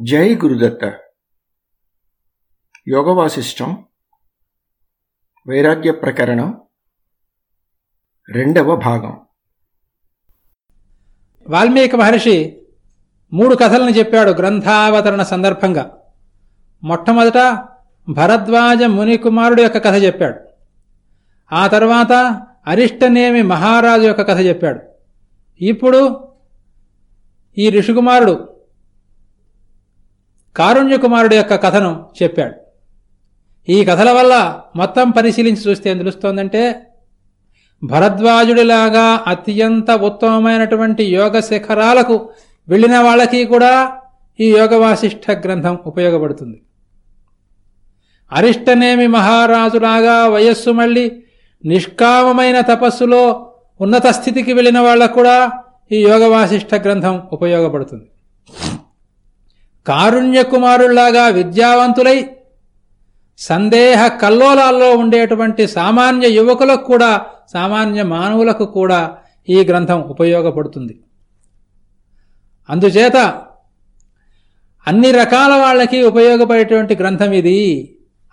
జై గురుదత్త. యోగవాసిష్టం. వైరాగ్య ప్రకరణం. రెండవ భాగం. వాల్మీకి మహర్షి మూడు కథలను చెప్పాడు గ్రంథావతరణ సందర్భంగా. మొట్టమొదట భరద్వాజ మునికుమారుడు యొక్క కథ చెప్పాడు. ఆ తర్వాత అరిష్టనేమి మహారాజు యొక్క కథ చెప్పాడు. ఇప్పుడు ఈ ఋషికుమారుడు కారుణ్యకుమారుడు యొక్క కథను చెప్పాడు. ఈ కథల వల్ల మొత్తం పరిశీలించి చూస్తే ఏం తెలుస్తోందంటే భరద్వాజుడిలాగా అత్యంత ఉత్తమమైనటువంటి యోగ శిఖరాలకు వెళ్ళిన వాళ్ళకి కూడా ఈ యోగ వాసిష్ఠ గ్రంథం ఉపయోగపడుతుంది. అరిష్టనేమి మహారాజులాగా వయస్సు మళ్ళీ నిష్కామమైన తపస్సులో ఉన్నత స్థితికి వెళ్ళిన వాళ్ళకు కూడా ఈ యోగ వాసిష్ఠ గ్రంథం ఉపయోగపడుతుంది. కారుణ్యకుమారుల్లాగా విద్యావంతులై సందేహ కల్లోలాల్లో ఉండేటువంటి సామాన్య యువకులకు కూడా సామాన్య మానవులకు కూడా ఈ గ్రంథం ఉపయోగపడుతుంది. అందుచేత అన్ని రకాల వాళ్ళకి ఉపయోగపడేటువంటి గ్రంథం ఇది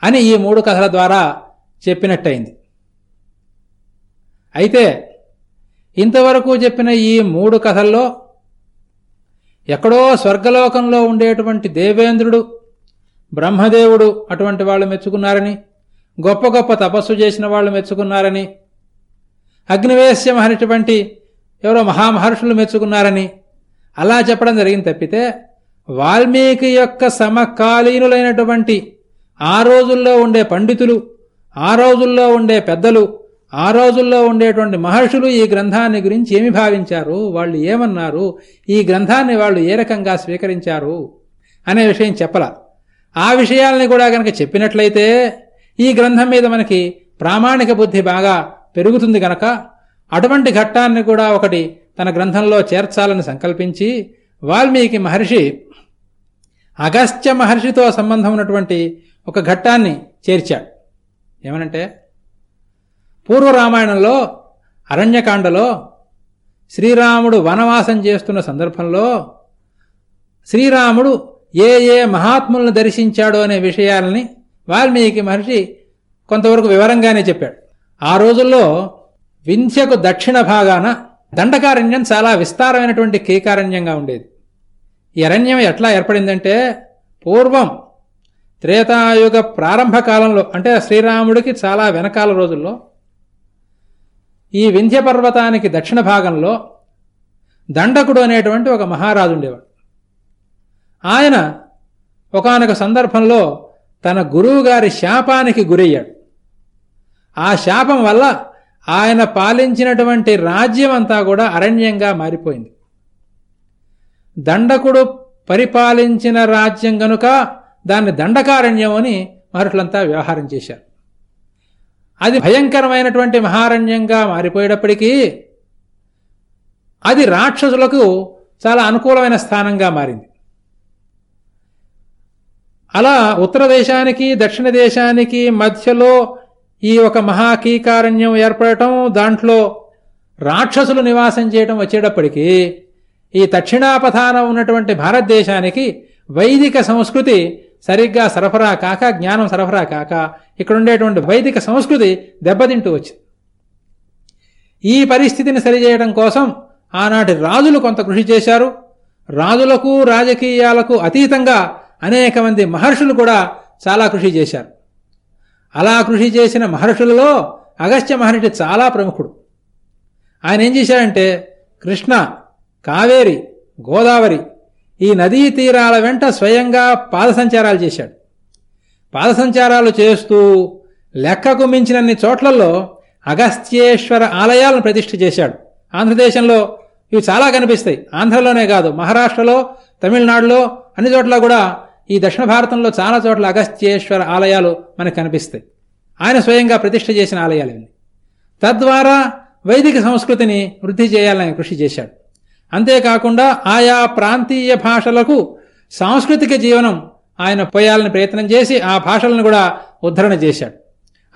అని ఈ మూడు కథల ద్వారా చెప్పినట్టయింది. అయితే ఇంతవరకు చెప్పిన ఈ మూడు కథల్లో ఎక్కడో స్వర్గలోకంలో ఉండేటువంటి దేవేంద్రుడు బ్రహ్మదేవుడు అటువంటి వాళ్ళు మెచ్చుకున్నారని గొప్ప గొప్ప తపస్సు చేసిన వాళ్ళు మెచ్చుకున్నారని అగ్నివేశ్యం అనేటువంటి ఎవరో మహామహర్షులు మెచ్చుకున్నారని అలా చెప్పడం జరిగింది తప్పితే వాల్మీకి యొక్క సమకాలీనులైనటువంటి ఆ రోజుల్లో ఉండే పండితులు ఆ రోజుల్లో ఉండే పెద్దలు ఆ రోజుల్లో ఉండేటువంటి మహర్షులు ఈ గ్రంథాన్ని గురించి ఏమి భావించారు? వాళ్ళు ఏమన్నారు? ఈ గ్రంథాన్ని వాళ్ళు ఏ రకంగా స్వీకరించారు? అనే విషయం చెప్పల. ఆ విషయాల్ని కూడా కనుక చెప్పినట్లయితే ఈ గ్రంథం మీద మనకి ప్రామాణిక బుద్ధి బాగా పెరుగుతుంది గనక అటువంటి ఘట్టాన్ని కూడా ఒకటి తన గ్రంథంలో చేర్చాలని సంకల్పించి వాల్మీకి మహర్షి అగస్త్య మహర్షితో సంబంధం ఉన్నటువంటి ఒక ఘట్టాన్ని చేర్చాడు. ఏమనంటే పూర్వరామాయణంలో అరణ్యకాండలో శ్రీరాముడు వనవాసం చేస్తున్న సందర్భంలో శ్రీరాముడు ఏ ఏ మహాత్ములను దర్శించాడో అనే విషయాలని వాల్మీకి మహర్షి కొంతవరకు వివరంగానే చెప్పాడు. ఆ రోజుల్లో వింధ్యకు దక్షిణ భాగాన దండకారణ్యం చాలా విస్తారమైనటువంటి కీకారణ్యంగా ఉండేది. ఈ అరణ్యం ఎట్లా ఏర్పడిందంటే పూర్వం త్రేతాయుగ ప్రారంభ కాలంలో అంటే శ్రీరాముడికి చాలా వెనకాల రోజుల్లో ఈ వింధ్య పర్వతానికి దక్షిణ భాగంలో దండకుడు అనేటువంటి ఒక మహారాజు ఉండేవాడు. ఆయన ఒకనొక సందర్భంలో తన గురువుగారి శాపానికి గురయ్యాడు. ఆ శాపం వల్ల ఆయన పాలించినటువంటి రాజ్యం అంతా కూడా అరణ్యంగా మారిపోయింది. దండకుడు పరిపాలించిన రాజ్యం గనుక దాన్ని దండకారణ్యం అని మహర్షులంతా వ్యవహారం చేశారు. అది భయంకరమైనటువంటి మహారణ్యంగా మారిపోయేటప్పటికీ అది రాక్షసులకు చాలా అనుకూలమైన స్థానంగా మారింది. అలా ఉత్తర దేశానికి దక్షిణ దేశానికి మధ్యలో ఈ ఒక మహాకీకారణ్యం ఏర్పడటం దాంట్లో రాక్షసులు నివాసం చేయటం వచ్చేటప్పటికీ ఈ దక్షిణాపధానం ఉన్నటువంటి భారతదేశానికి వైదిక సంస్కృతి సరిగ్గా సరఫరా కాక జ్ఞానం సరఫరా కాక ఇక్కడ ఉండేటువంటి వైదిక సంస్కృతి దెబ్బతింటూ వచ్చింది. ఈ పరిస్థితిని సరిచేయడం కోసం ఆనాటి రాజులు కొంత కృషి చేశారు. రాజులకు రాజకీయాలకు అతీతంగా అనేక మంది మహర్షులు కూడా చాలా కృషి చేశారు. అలా కృషి చేసిన మహర్షులలో అగస్త్య మహర్షి చాలా ప్రముఖుడు. ఆయన ఏం చేశాడంటే కృష్ణ కావేరి గోదావరి ఈ నదీ తీరాల వెంట స్వయంగా పాదసంచారాలు చేశాడు. పాదసంచారాలు చేస్తూ లెక్కకు మించినన్ని చోట్లలో అగస్త్యేశ్వర ఆలయాలను ప్రతిష్ఠ చేశాడు. ఆంధ్రదేశంలో ఇవి చాలా కనిపిస్తాయి. ఆంధ్రలోనే కాదు మహారాష్ట్రలో తమిళనాడులో అన్ని చోట్ల కూడా ఈ దక్షిణ భారతంలో చాలా చోట్ల అగస్త్యేశ్వర ఆలయాలు మనకు కనిపిస్తాయి. ఆయన స్వయంగా ప్రతిష్ఠ చేసిన ఆలయాలు తద్వారా వైదిక సంస్కృతిని వృద్ధి చేయాలని కృషి చేశాడు. అంతేకాకుండా ఆయా ప్రాంతీయ భాషలకు సాంస్కృతిక జీవనం ఆయన పోయాలని ప్రయత్నం చేసి ఆ భాషలను కూడా ఉద్ధరణ చేశాడు.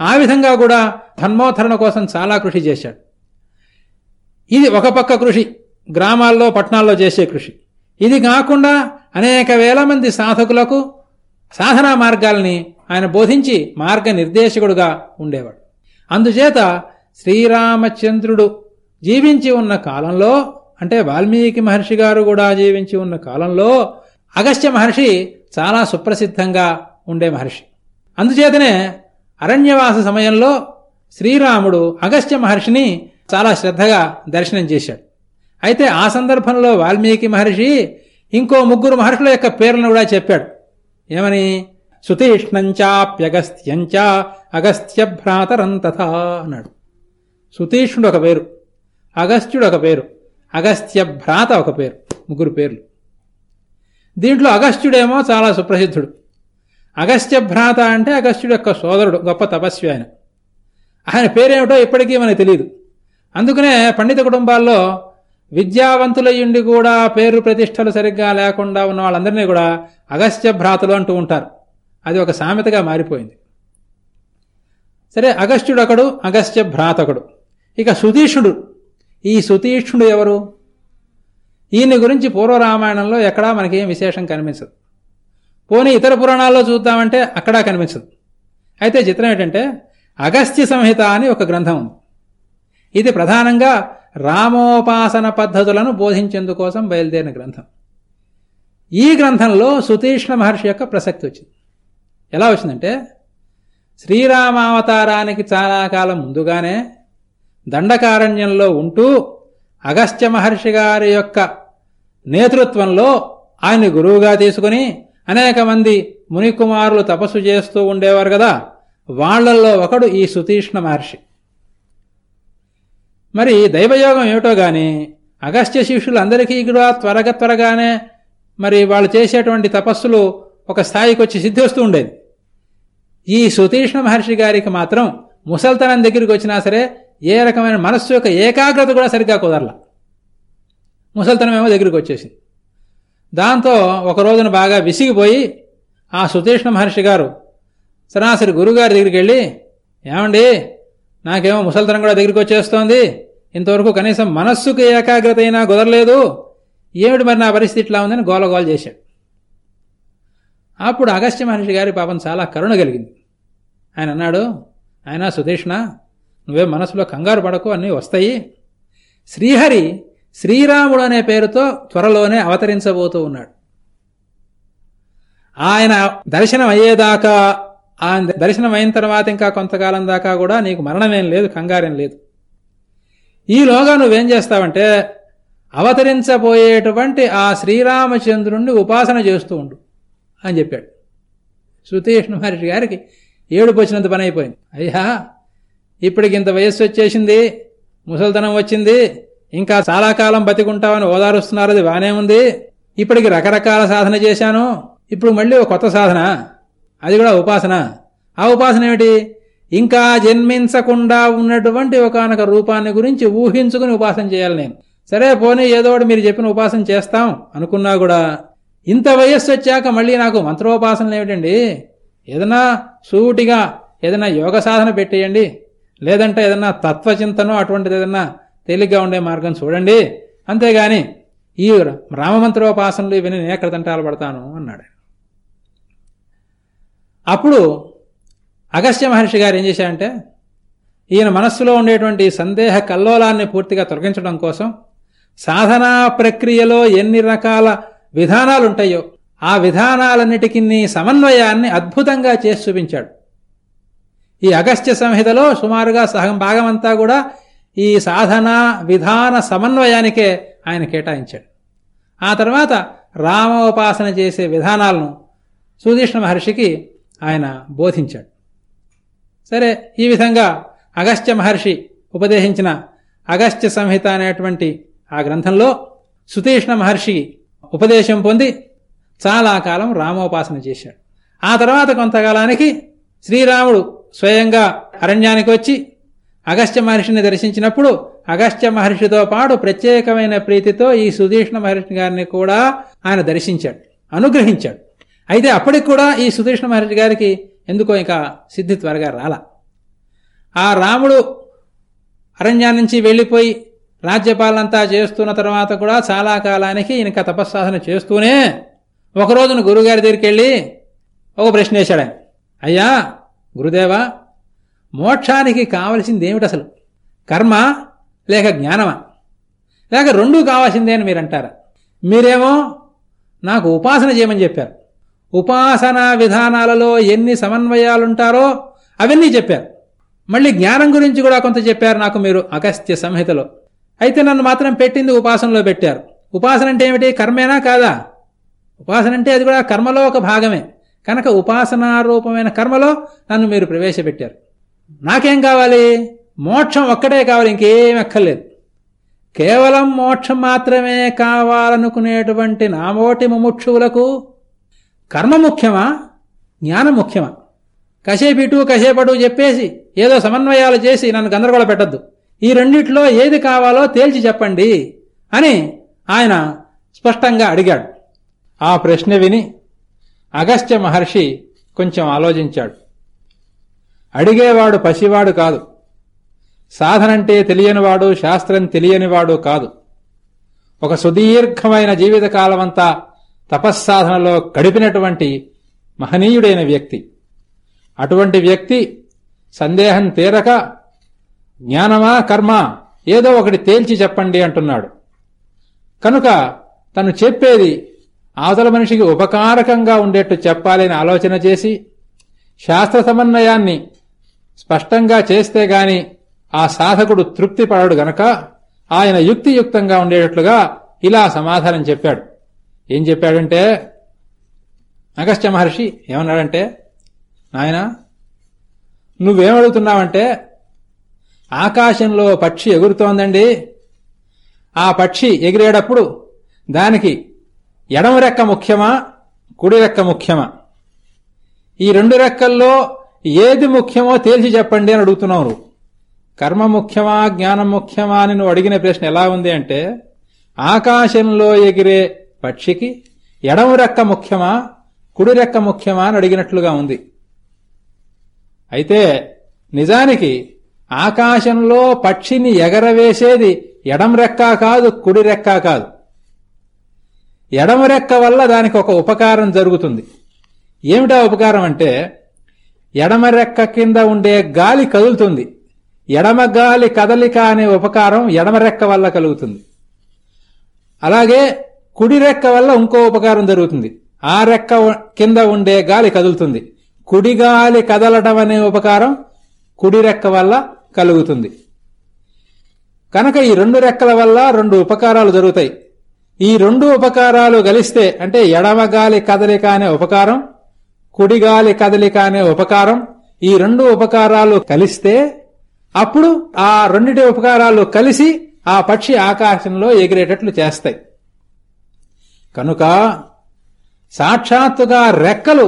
ఆ విధంగా కూడా ధర్మోద్ధరణ కోసం చాలా కృషి చేశాడు. ఇది ఒక పక్క కృషి గ్రామాల్లో పట్టణాల్లో చేసే కృషి. ఇది కాకుండా అనేక వేల మంది సాధకులకు సాధనా మార్గాల్ని ఆయన బోధించి మార్గ నిర్దేశకుడుగా ఉండేవాడు. అందుచేత శ్రీరామచంద్రుడు జీవించి ఉన్న కాలంలో అంటే వాల్మీకి మహర్షి గారు కూడా జీవించి ఉన్న కాలంలో అగస్త్య మహర్షి చాలా సుప్రసిద్ధంగా ఉండే మహర్షి. అందుచేతనే అరణ్యవాస సమయంలో శ్రీరాముడు అగస్త్య మహర్షిని చాలా శ్రద్ధగా దర్శనం చేశాడు. అయితే ఆ సందర్భంలో వాల్మీకి మహర్షి ఇంకో ముగ్గురు మహర్షుల యొక్క పేర్లను కూడా చెప్పాడు. ఏమని? సుతీష్ణంచాప్యగస్త్యంచ అగస్త్య భ్రాతరంతథా అన్నాడు. సుతీష్ణుడు ఒక పేరు అగస్త్యుడు ఒక పేరు. అగస్త్య భ్రాత ఒక పేరు ముగ్గురు పేర్లు. దీంట్లో అగస్త్యుడేమో చాలా సుప్రసిద్ధుడు. అగస్త్య భ్రాత అంటే అగస్త్యుడు యొక్క సోదరుడు గొప్ప తపస్వి ఆయన. ఆయన పేరేమిటో ఇప్పటికీ మనకు తెలియదు అందుకనే పండిత కుటుంబాల్లో విద్యావంతులయ్యుండి కూడా పేరు ప్రతిష్టలు సరిగ్గా లేకుండా ఉన్న వాళ్ళందరినీ కూడా అగస్త్య భ్రాతలు అంటూ ఉంటారు. అది ఒక సామెతగా మారిపోయింది. సరే అగస్త్యుడు ఒకడు అగస్త్య భ్రాతకుడు. ఇక సుధీషుడు ఈ సుతీష్ణుడు ఎవరు? ఈయన గురించి పూర్వరామాయణంలో ఎక్కడా మనకేం విశేషం కనిపించదు. పోనీ ఇతర పురాణాల్లో చూద్దామంటే అక్కడా కనిపించదు. అయితే చిత్రం ఏంటంటే అగస్త్య సంహిత అని ఒక గ్రంథం ఉంది. ఇది ప్రధానంగా రామోపాసన పద్ధతులను బోధించేందుకోసం బయలుదేరిన గ్రంథం. ఈ గ్రంథంలో సుతీష్ణ మహర్షి యొక్క ప్రసక్తి వచ్చింది. ఎలా వచ్చిందంటే శ్రీరామావతారానికి చాలా కాలం ముందుగానే దండకారణ్యంలో ఉంటూ అగస్త్య మహర్షి గారి యొక్క నేతృత్వంలో ఆయన్ని గురువుగా తీసుకుని అనేక మంది మునికుమారులు తపస్సు చేస్తూ ఉండేవారు కదా. వాళ్ళల్లో ఒకడు ఈ సుతీష్ణ మహర్షి. మరి దైవయోగం ఏమిటో గాని అగస్త్య శిష్యులందరికీ కూడా త్వరగా త్వరగానే మరి వాళ్ళు చేసేటువంటి తపస్సులు ఒక స్థాయికి వచ్చి సిద్ధిస్తూ ఉండేది. ఈ సుతీష్ణ మహర్షి గారికి మాత్రం ముసల్తనం దగ్గరికి వచ్చినా సరే ఏ రకమైన మనస్సు యొక్క ఏకాగ్రత కూడా సరిగ్గా కుదరల. ముసల్తనం ఏమో దగ్గరికి వచ్చేసింది. దాంతో ఒక రోజున బాగా విసిగిపోయి ఆ సుతీష్ణ మహర్షి గారు సరాసరి గురుగారి దగ్గరికి వెళ్ళి ఏమండి నాకేమో ముసల్తనం కూడా దగ్గరికి వచ్చేస్తోంది. ఇంతవరకు కనీసం మనస్సుకు ఏకాగ్రత అయినా కుదరలేదు. ఏమిటి మరి నా పరిస్థితి ఇట్లా ఉందని గోలగోల చేశాడు. అప్పుడు అగస్త్య మహర్షి గారి పాపం చాలా కరుణ కలిగింది. ఆయన అన్నాడు ఆయన సుధీష్ణ నువ్వే మనసులో కంగారు పడకు అన్నీ వస్తాయి. శ్రీహరి శ్రీరాముడు అనే పేరుతో త్వరలోనే అవతరించబోతూ ఉన్నాడు. ఆయన దర్శనం అయ్యేదాకా ఆయన దర్శనం అయిన తర్వాత ఇంకా కొంతకాలం దాకా కూడా నీకు మరణమేం లేదు కంగారేం లేదు. ఈలోగా నువ్వేం చేస్తావంటే అవతరించబోయేటువంటి ఆ శ్రీరామచంద్రుణ్ణి ఉపాసన చేస్తూ ఉండు అని చెప్పాడు. శృతీష్ణ మహర్షి గారికి ఏడుపు వచ్చినంత పని అయిపోయింది. అయ్యా ఇప్పటికి ఇంత వయస్సు వచ్చేసింది ముసల్తనం వచ్చింది ఇంకా చాలా కాలం బతికుంటామని ఓదారుస్తున్నారు అది బానే ఉంది. ఇప్పటికి రకరకాల సాధన చేశాను. ఇప్పుడు మళ్ళీ ఒక కొత్త సాధన. అది కూడా ఉపాసన. ఆ ఉపాసన ఏమిటి? ఇంకా జన్మించకుండా ఉన్నటువంటి ఒకనొక రూపాన్ని గురించి ఊహించుకుని ఉపాసన చేయాలి నేను. సరే పోనీ ఏదో ఒకటి మీరు చెప్పిన ఉపాసన చేస్తాం అనుకున్నా కూడా ఇంత వయస్సు వచ్చాక మళ్ళీ నాకు మంత్రోపాసనలు ఏమిటండి? ఏదైనా సూటిగా ఏదైనా యోగ సాధన పెట్టేయండి. లేదంటే ఏదన్నా తత్వచింతనో అటువంటిది ఏదన్నా తేలిగ్గా ఉండే మార్గం చూడండి. అంతేగాని ఈ రామమంత్రోపాసనలు ఇవన్నీ నేను ఎక్కడ తంటాలు పడతాను అన్నాడు. అప్పుడు అగస్త్య మహర్షి గారు ఏం చేశారంటే ఈయన మనస్సులో ఉండేటువంటి సందేహ కల్లోలాన్ని పూర్తిగా తొలగించడం కోసం సాధనా ప్రక్రియలో ఎన్ని రకాల విధానాలుంటాయో ఆ విధానాలన్నిటికీ సమన్వయాన్ని అద్భుతంగా చేసి చూపించాడు. ఈ అగస్త్య సంహితలో సుమారుగా సగం భాగమంతా కూడా ఈ సాధన విధాన సమన్వయానికే ఆయన కేటాయించాడు. ఆ తర్వాత రామోపాసన చేసే విధానాలను సుధీష్ణ మహర్షికి ఆయన బోధించాడు. సరే ఈ విధంగా అగస్త్య మహర్షి ఉపదేశించిన అగస్త్య సంహిత అనేటువంటి ఆ గ్రంథంలో సుతీష్ణ మహర్షి ఉపదేశం పొంది చాలా కాలం రామోపాసన చేశాడు. ఆ తర్వాత కొంతకాలానికి శ్రీరాముడు స్వయంగా అరణ్యానికి వచ్చి అగస్త్య మహర్షిని దర్శించినప్పుడు అగస్త్య మహర్షితో పాటు ప్రత్యేకమైన ప్రీతితో ఈ సుధీష్ణ మహర్షి గారిని కూడా ఆయన దర్శించాడు అనుగ్రహించాడు. అయితే అప్పటికి కూడా ఈ సుధీష్ణ మహర్షి గారికి ఎందుకో ఇంకా సిద్ధి త్వరగా రాల. ఆ రాముడు అరణ్యా నుంచి వెళ్ళిపోయి రాజ్యపాలనంతా చేస్తున్న తర్వాత కూడా చాలా కాలానికి ఈయనక తపస్సాధన చేస్తూనే ఒక రోజున గురుగారి దగ్గరికి వెళ్ళి ఒక ప్రశ్న వేశాడు ఆయన. అయ్యా గురుదేవా మోక్షానికి కావలసింది ఏమిటి అసలు? కర్మ లేక జ్ఞానమా? లేక రెండూ కావాల్సిందే అని మీరు అంటారా మీరేమో నాకు ఉపాసన చేయమని చెప్పారు. ఉపాసనా విధానాలలో ఎన్ని సమన్వయాలుంటారో అవన్నీ చెప్పారు. మళ్ళీ జ్ఞానం గురించి కూడా కొంత చెప్పారు నాకు మీరు అగస్త్య సంహితలో. అయితే నన్ను మాత్రం పెట్టింది ఉపాసనలో పెట్టారు. ఉపాసన అంటే ఏమిటి? కర్మేనా కాదా? ఉపాసన అంటే అది కూడా కర్మలో ఒక భాగమే. కనుక ఉపాసనారూపమైన కర్మలో నన్ను మీరు ప్రవేశపెట్టారు. నాకేం కావాలి? మోక్షం ఒక్కటే కావాలి ఇంకేం అక్కర్లేదు కేవలం మోక్షం మాత్రమే కావాలనుకునేటువంటి నామోటి ముముక్షువులకు కర్మ ముఖ్యమా? జ్ఞానం ముఖ్యమా? కసేపిటు కసేపటు చెప్పేసి ఏదో సమన్వయాలు చేసి నన్ను గందరగోళ పెట్టద్దు. ఈ రెండిట్లో ఏది కావాలో తేల్చి చెప్పండి అని ఆయన స్పష్టంగా అడిగాడు. ఆ ప్రశ్న విని అగస్త్య మహర్షి కొంచెం ఆలోచించాడు. అడిగేవాడు పసివాడు కాదు. సాధనంటే తెలియనివాడు శాస్త్రం తెలియనివాడు కాదు. ఒక సుదీర్ఘమైన జీవితకాలమంతా తపస్సాధనలో గడిపినటువంటి మహనీయుడైన వ్యక్తి. అటువంటి వ్యక్తి సందేహం తీరక జ్ఞానమా కర్మ ఏదో ఒకటి తేల్చి చెప్పండి అంటున్నాడు. కనుక తను చెప్పేది అవతల మనిషికి ఉపకారకంగా ఉండేట్టు చెప్పాలని ఆలోచన చేసి శాస్త్ర సమన్వయాన్ని స్పష్టంగా చేస్తే గాని ఆ సాధకుడు తృప్తి పడడు గనక ఆయన యుక్తియుక్తంగా ఉండేటట్లుగా ఇలా సమాధానం చెప్పాడు. ఏం చెప్పాడంటే అగస్త్య మహర్షి ఏమన్నాడంటే నాయన నువ్వేమడుగుతున్నావంటే ఆకాశంలో పక్షి ఎగురుతోందండి. ఆ పక్షి ఎగిరేటప్పుడు దానికి ఎడమ రెక్క ముఖ్యమా? కుడి రెక్క ముఖ్యమా? ఈ రెండు రెక్కల్లో ఏది ముఖ్యమో తేల్చి చెప్పండి అని అడుగుతున్నావు నువ్వు. కర్మ ముఖ్యమా? జ్ఞానం ముఖ్యమా? అని నువ్వు అడిగిన ప్రశ్న ఎలా ఉంది అంటే ఆకాశంలో ఎగిరే పక్షికి ఎడమ రెక్క ముఖ్యమా? కుడి రెక్క ముఖ్యమా? అని అడిగినట్లుగా ఉంది. అయితే నిజానికి ఆకాశంలో పక్షిని ఎగరవేసేది ఎడం రెక్క కాదు కుడి రెక్క కాదు. ఎడమ రెక్క వల్ల దానికి ఒక ఉపకారం జరుగుతుంది. ఏమిటా ఉపకారం అంటే ఎడమ రెక్క కింద ఉండే గాలి కదులుతుంది. ఎడమ గాలి కదలిక అనే ఉపకారం ఎడమ రెక్క వల్ల కలుగుతుంది. అలాగే కుడి రెక్క వల్ల ఇంకో ఉపకారం జరుగుతుంది. ఆ రెక్క కింద ఉండే గాలి కదులుతుంది. కుడి గాలి కదలటం అనే ఉపకారం కుడి రెక్క వల్ల కలుగుతుంది. కనుక ఈ రెండు రెక్కల వల్ల రెండు ఉపకారాలు జరుగుతాయి. ఈ రెండు ఉపకారాలు గలిస్తే అంటే ఎడమ గాలి కదలిక అనే ఉపకారం కుడిగాలి కదలిక అనే ఉపకారం ఈ రెండు ఉపకారాలు కలిస్తే అప్పుడు ఆ రెండిటి ఉపకారాలు కలిసి ఆ పక్షి ఆకాశంలో ఎగిరేటట్లు చేస్తాయి. కనుక సాక్షాత్తుగా రెక్కలు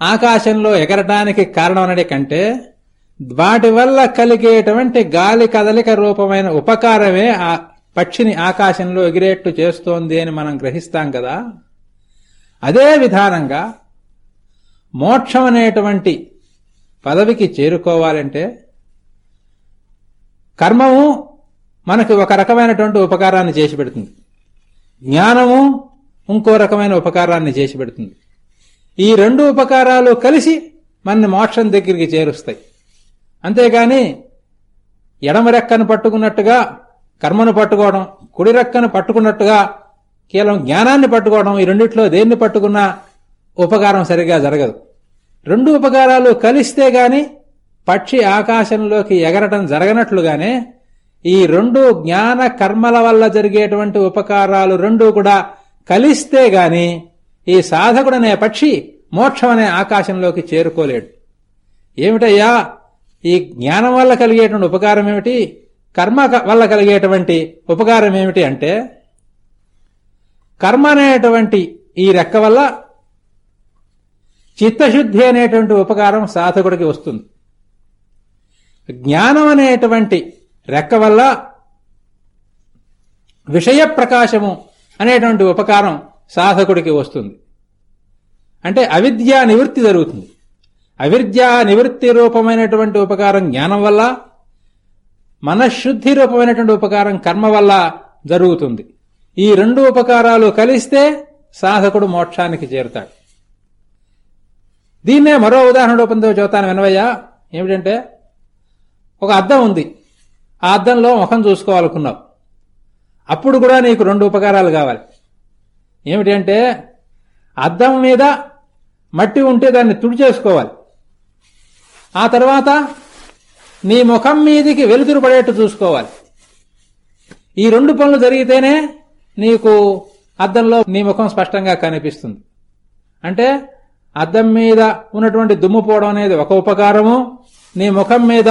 ఆకాశంలో ఎగరటానికి కారణమనడే కంటే వాటి వల్ల కలిగేటువంటి గాలి కదలిక రూపమైన ఉపకారమే ఆ పక్షిని ఆకాశంలో ఎగిరేట్టు చేస్తోంది అని మనం గ్రహిస్తాం కదా? అదే విధానంగా మోక్షం అనేటువంటి పదవికి చేరుకోవాలంటే కర్మము మనకు ఒక రకమైనటువంటి ఉపకారాన్ని చేసి పెడుతుంది. జ్ఞానము ఇంకో రకమైన ఉపకారాన్ని చేసి పెడుతుంది. ఈ రెండు ఉపకారాలు కలిసి మన మోక్షం దగ్గరికి చేరుస్తాయి. అంతేగాని ఎడమ రెక్కను పట్టుకున్నట్టుగా కర్మను పట్టుకోవడం కుడి రెక్కను పట్టుకున్నట్టుగా కేవలం జ్ఞానాన్ని పట్టుకోవడం ఈ రెండిట్లో దేన్ని పట్టుకున్నా ఉపకారం సరిగా జరగదు. రెండు ఉపకారాలు కలిస్తే గాని పక్షి ఆకాశంలోకి ఎగరటం జరగనట్లుగానే ఈ రెండు జ్ఞాన కర్మల వల్ల జరిగేటువంటి ఉపకారాలు రెండు కూడా కలిస్తే గాని ఈ సాధకుడనే పక్షి మోక్షం అనే ఆకాశంలోకి చేరుకోలేడు. ఏమిటయ్యా? ఈ జ్ఞానం వల్ల కలిగేటువంటి ఉపకారం ఏమిటి కర్మ వల్ల కలిగేటువంటి ఉపకారం ఏమిటి అంటే కర్మ అనేటువంటి ఈ రెక్క వల్ల చిత్తశుద్ధి అనేటువంటి ఉపకారం సాధకుడికి వస్తుంది. జ్ఞానం అనేటువంటి రెక్క వల్ల విషయ ప్రకాశము అనేటువంటి ఉపకారం సాధకుడికి వస్తుంది. అంటే అవిద్యా నివృత్తి జరుగుతుంది. అవిద్యా నివృత్తి రూపమైనటువంటి ఉపకారం జ్ఞానం వల్ల మనశుద్ధి రూపమైనటువంటి ఉపకారం కర్మ వల్ల జరుగుతుంది. ఈ రెండు ఉపకారాలు కలిస్తే సాధకుడు మోక్షానికి చేరుతాడు. దీన్నే మరో ఉదాహరణ రూపంతో చెబుతాను వినవయ్యా. ఏమిటంటే ఒక అద్దం ఉంది. ఆ అద్దంలో ముఖం చూసుకోవాలనుకున్నావు. అప్పుడు కూడా నీకు రెండు ఉపకారాలు కావాలి. ఏమిటంటే అద్దం మీద మట్టి ఉంటే దాన్ని తుడిచేసుకోవాలి. ఆ తర్వాత నీ ముఖం మీదికి వెలుతురు పడేట్టు చూసుకోవాలి. ఈ రెండు పనులు జరిగితేనే నీకు అద్దంలో నీ ముఖం స్పష్టంగా కనిపిస్తుంది. అంటే అద్దం మీద ఉన్నటువంటి దుమ్ము పోవడం అనేది ఒక ఉపకారము నీ ముఖం మీద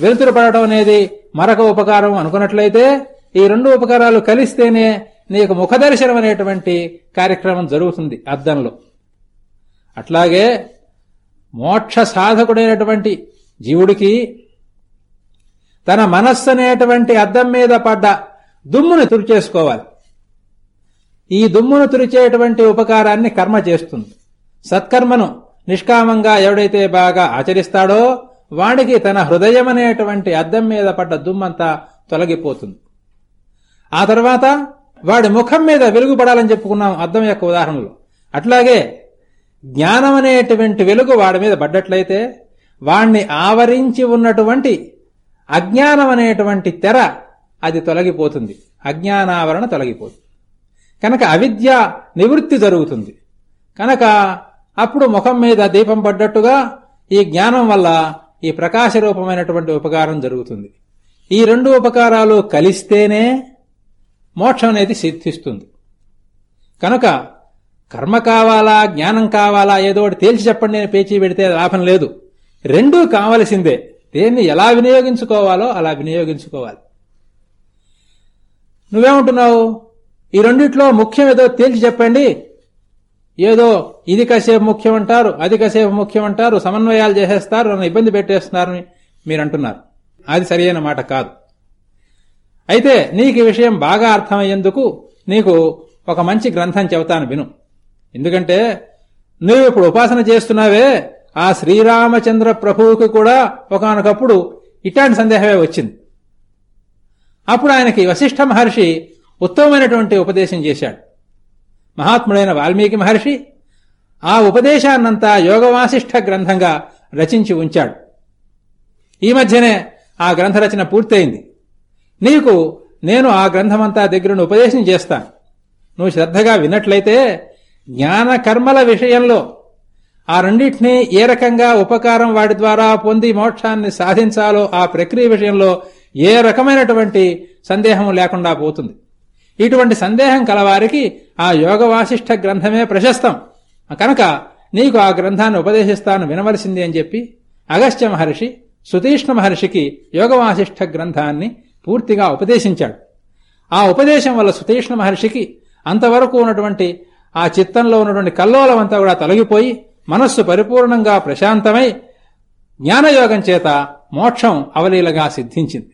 వెలుతురు పడటం అనేది మరొక ఉపకారం అనుకున్నట్లయితే ఈ రెండు ఉపకారాలు కలిస్తేనే నీకు ముఖదర్శనం అనేటువంటి కార్యక్రమం జరుగుతుంది అద్దంలో. అట్లాగే మోక్ష సాధకుడైనటువంటి జీవుడికి తన మనస్సు అనేటువంటి అద్దం మీద పడ్డ దుమ్మును తురిచేసుకోవాలి ఈ దుమ్మును తురిచేటువంటి ఉపకారాన్ని కర్మ చేస్తుంది. సత్కర్మను నిష్కామంగా ఎవడైతే బాగా ఆచరిస్తాడో వాడికి తన హృదయం అనేటువంటి అద్దం మీద పడ్డ దుమ్మంతా తొలగిపోతుంది. ఆ తర్వాత వాడి ముఖం మీద వెలుగు పడాలని చెప్పుకున్నాం అద్దం యొక్క ఉదాహరణలో. అట్లాగే జ్ఞానం అనేటువంటి వెలుగు వాడి మీద పడ్డట్లయితే వాణ్ణి ఆవరించి ఉన్నటువంటి అజ్ఞానం అనేటువంటి తెర అది తొలగిపోతుంది. అజ్ఞానావరణ తొలగిపోతుంది. కనుక అవిద్య నివృత్తి జరుగుతుంది. కనుక అప్పుడు ముఖం మీద దీపం పడ్డట్టుగా ఈ జ్ఞానం వల్ల ఈ ప్రకాశ రూపమైనటువంటి ఉపకారం జరుగుతుంది. ఈ రెండు ఉపకారాలు కలిస్తేనే మోక్షం అనేది సిద్ధిస్తుంది. కనుక కర్మ కావాలా జ్ఞానం కావాలా ఏదో ఒకటి తేల్చి చెప్పండి నేను పేచీ పెడితే లాభం లేదు. రెండూ కావలసిందే. దేన్ని ఎలా వినియోగించుకోవాలో అలా వినియోగించుకోవాలి. నువ్వేమంటున్నావు? ఈ రెండిట్లో ముఖ్యం ఏదో తేల్చి చెప్పండి. ఏదో ఇది కాసేపు ముఖ్యం అంటారు అది కాసేపు ముఖ్యం అంటారు సమన్వయాలు చేసేస్తారు నన్ను ఇబ్బంది పెట్టేస్తున్నారని మీరు అంటున్నారు అది సరియైన మాట కాదు. అయితే నీకు ఈ విషయం బాగా అర్థమయ్యేందుకు నీకు ఒక మంచి గ్రంథం చెబుతాను విను. ఎందుకంటే నువ్వు ఇప్పుడు ఉపాసన చేస్తున్నావే ఆ శ్రీరామచంద్ర ప్రభువుకి కూడా ఒకనొకప్పుడు ఇట్లాంటి సందేహమే వచ్చింది. అప్పుడు ఆయనకి వశిష్ఠ మహర్షి ఉత్తమమైనటువంటి ఉపదేశం చేశాడు. మహాత్ముడైన వాల్మీకి మహర్షి ఆ ఉపదేశాన్నంతా యోగవాసిష్ఠ గ్రంథంగా రచించి ఉంచాడు. ఈ మధ్యనే ఆ గ్రంథ రచన పూర్తయింది. నీకు నేను ఆ గ్రంథమంతా దగ్గరుండి ఉపదేశం చేస్తాను. నువ్వు శ్రద్ధగా విన్నట్లయితే జ్ఞాన కర్మల విషయంలో ఆ రెండింటినీ ఏ రకంగా ఉపకారం వాటి ద్వారా పొంది మోక్షాన్ని సాధించాలో ఆ ప్రక్రియ విషయంలో ఏ రకమైనటువంటి సందేహం లేకుండా పోతుంది. ఇటువంటి సందేహం కలవారికి ఆ యోగ వాసిష్ఠ గ్రంథమే ప్రశస్తం. కనుక నీకు ఆ గ్రంథాన్ని ఉపదేశిస్తాను వినవలసింది అని చెప్పి అగస్త్య మహర్షి సుతీష్ణ మహర్షికి యోగ వాసిష్ఠ గ్రంథాన్ని పూర్తిగా ఉపదేశించాడు. ఆ ఉపదేశం వల్ల సుతీష్ణ మహర్షికి అంతవరకు ఉన్నటువంటి ఆ చిత్తంలో ఉన్నటువంటి కల్లోలం అంతా కూడా తొలగిపోయి మనస్సు పరిపూర్ణంగా ప్రశాంతమై జ్ఞానయోగం చేత మోక్షం అవలీలగా సిద్ధించింది.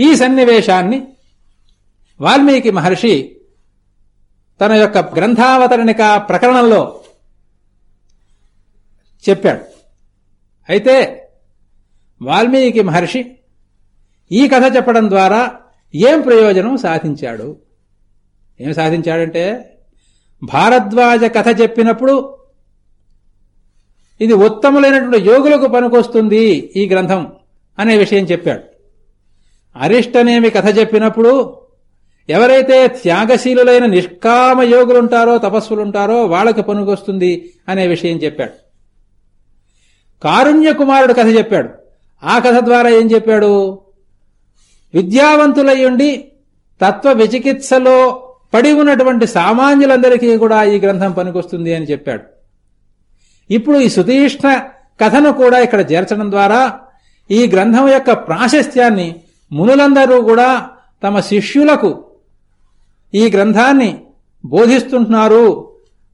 ఈ సన్నివేశాన్ని వాల్మీకి మహర్షి తన యొక్క గ్రంథావతరణిక ప్రకరణంలో చెప్పాడు. అయితే వాల్మీకి మహర్షి ఈ కథ చెప్పడం ద్వారా ఏం ప్రయోజనం సాధించాడు? ఏం సాధించాడంటే భారద్వాజ కథ చెప్పినప్పుడు ఇది ఉత్తములైనటువంటి యోగులకు పనికొస్తుంది ఈ గ్రంథం అనే విషయం చెప్పాడు. అరిష్టనేమి కథ చెప్పినప్పుడు ఎవరైతే త్యాగశీలులైన నిష్కామ యోగులుంటారో తపస్సులుంటారో వాళ్ళకి పనికొస్తుంది అనే విషయం చెప్పాడు. కారుణ్య కుమారుడు కథ చెప్పాడు. ఆ కథ ద్వారా ఏం చెప్పాడు? విద్యావంతులయ్యుండి తత్వ విచికిత్సలో పడి ఉన్నటువంటి సామాన్యులందరికీ కూడా ఈ గ్రంథం పనికొస్తుంది అని చెప్పాడు. ఇప్పుడు ఈ సుతీష్ణ కథను కూడా ఇక్కడ చేర్చడం ద్వారా ఈ గ్రంథం యొక్క ప్రాశస్త్యాన్ని మునులందరూ కూడా తమ శిష్యులకు ఈ గ్రంథాన్ని బోధిస్తుంటున్నారు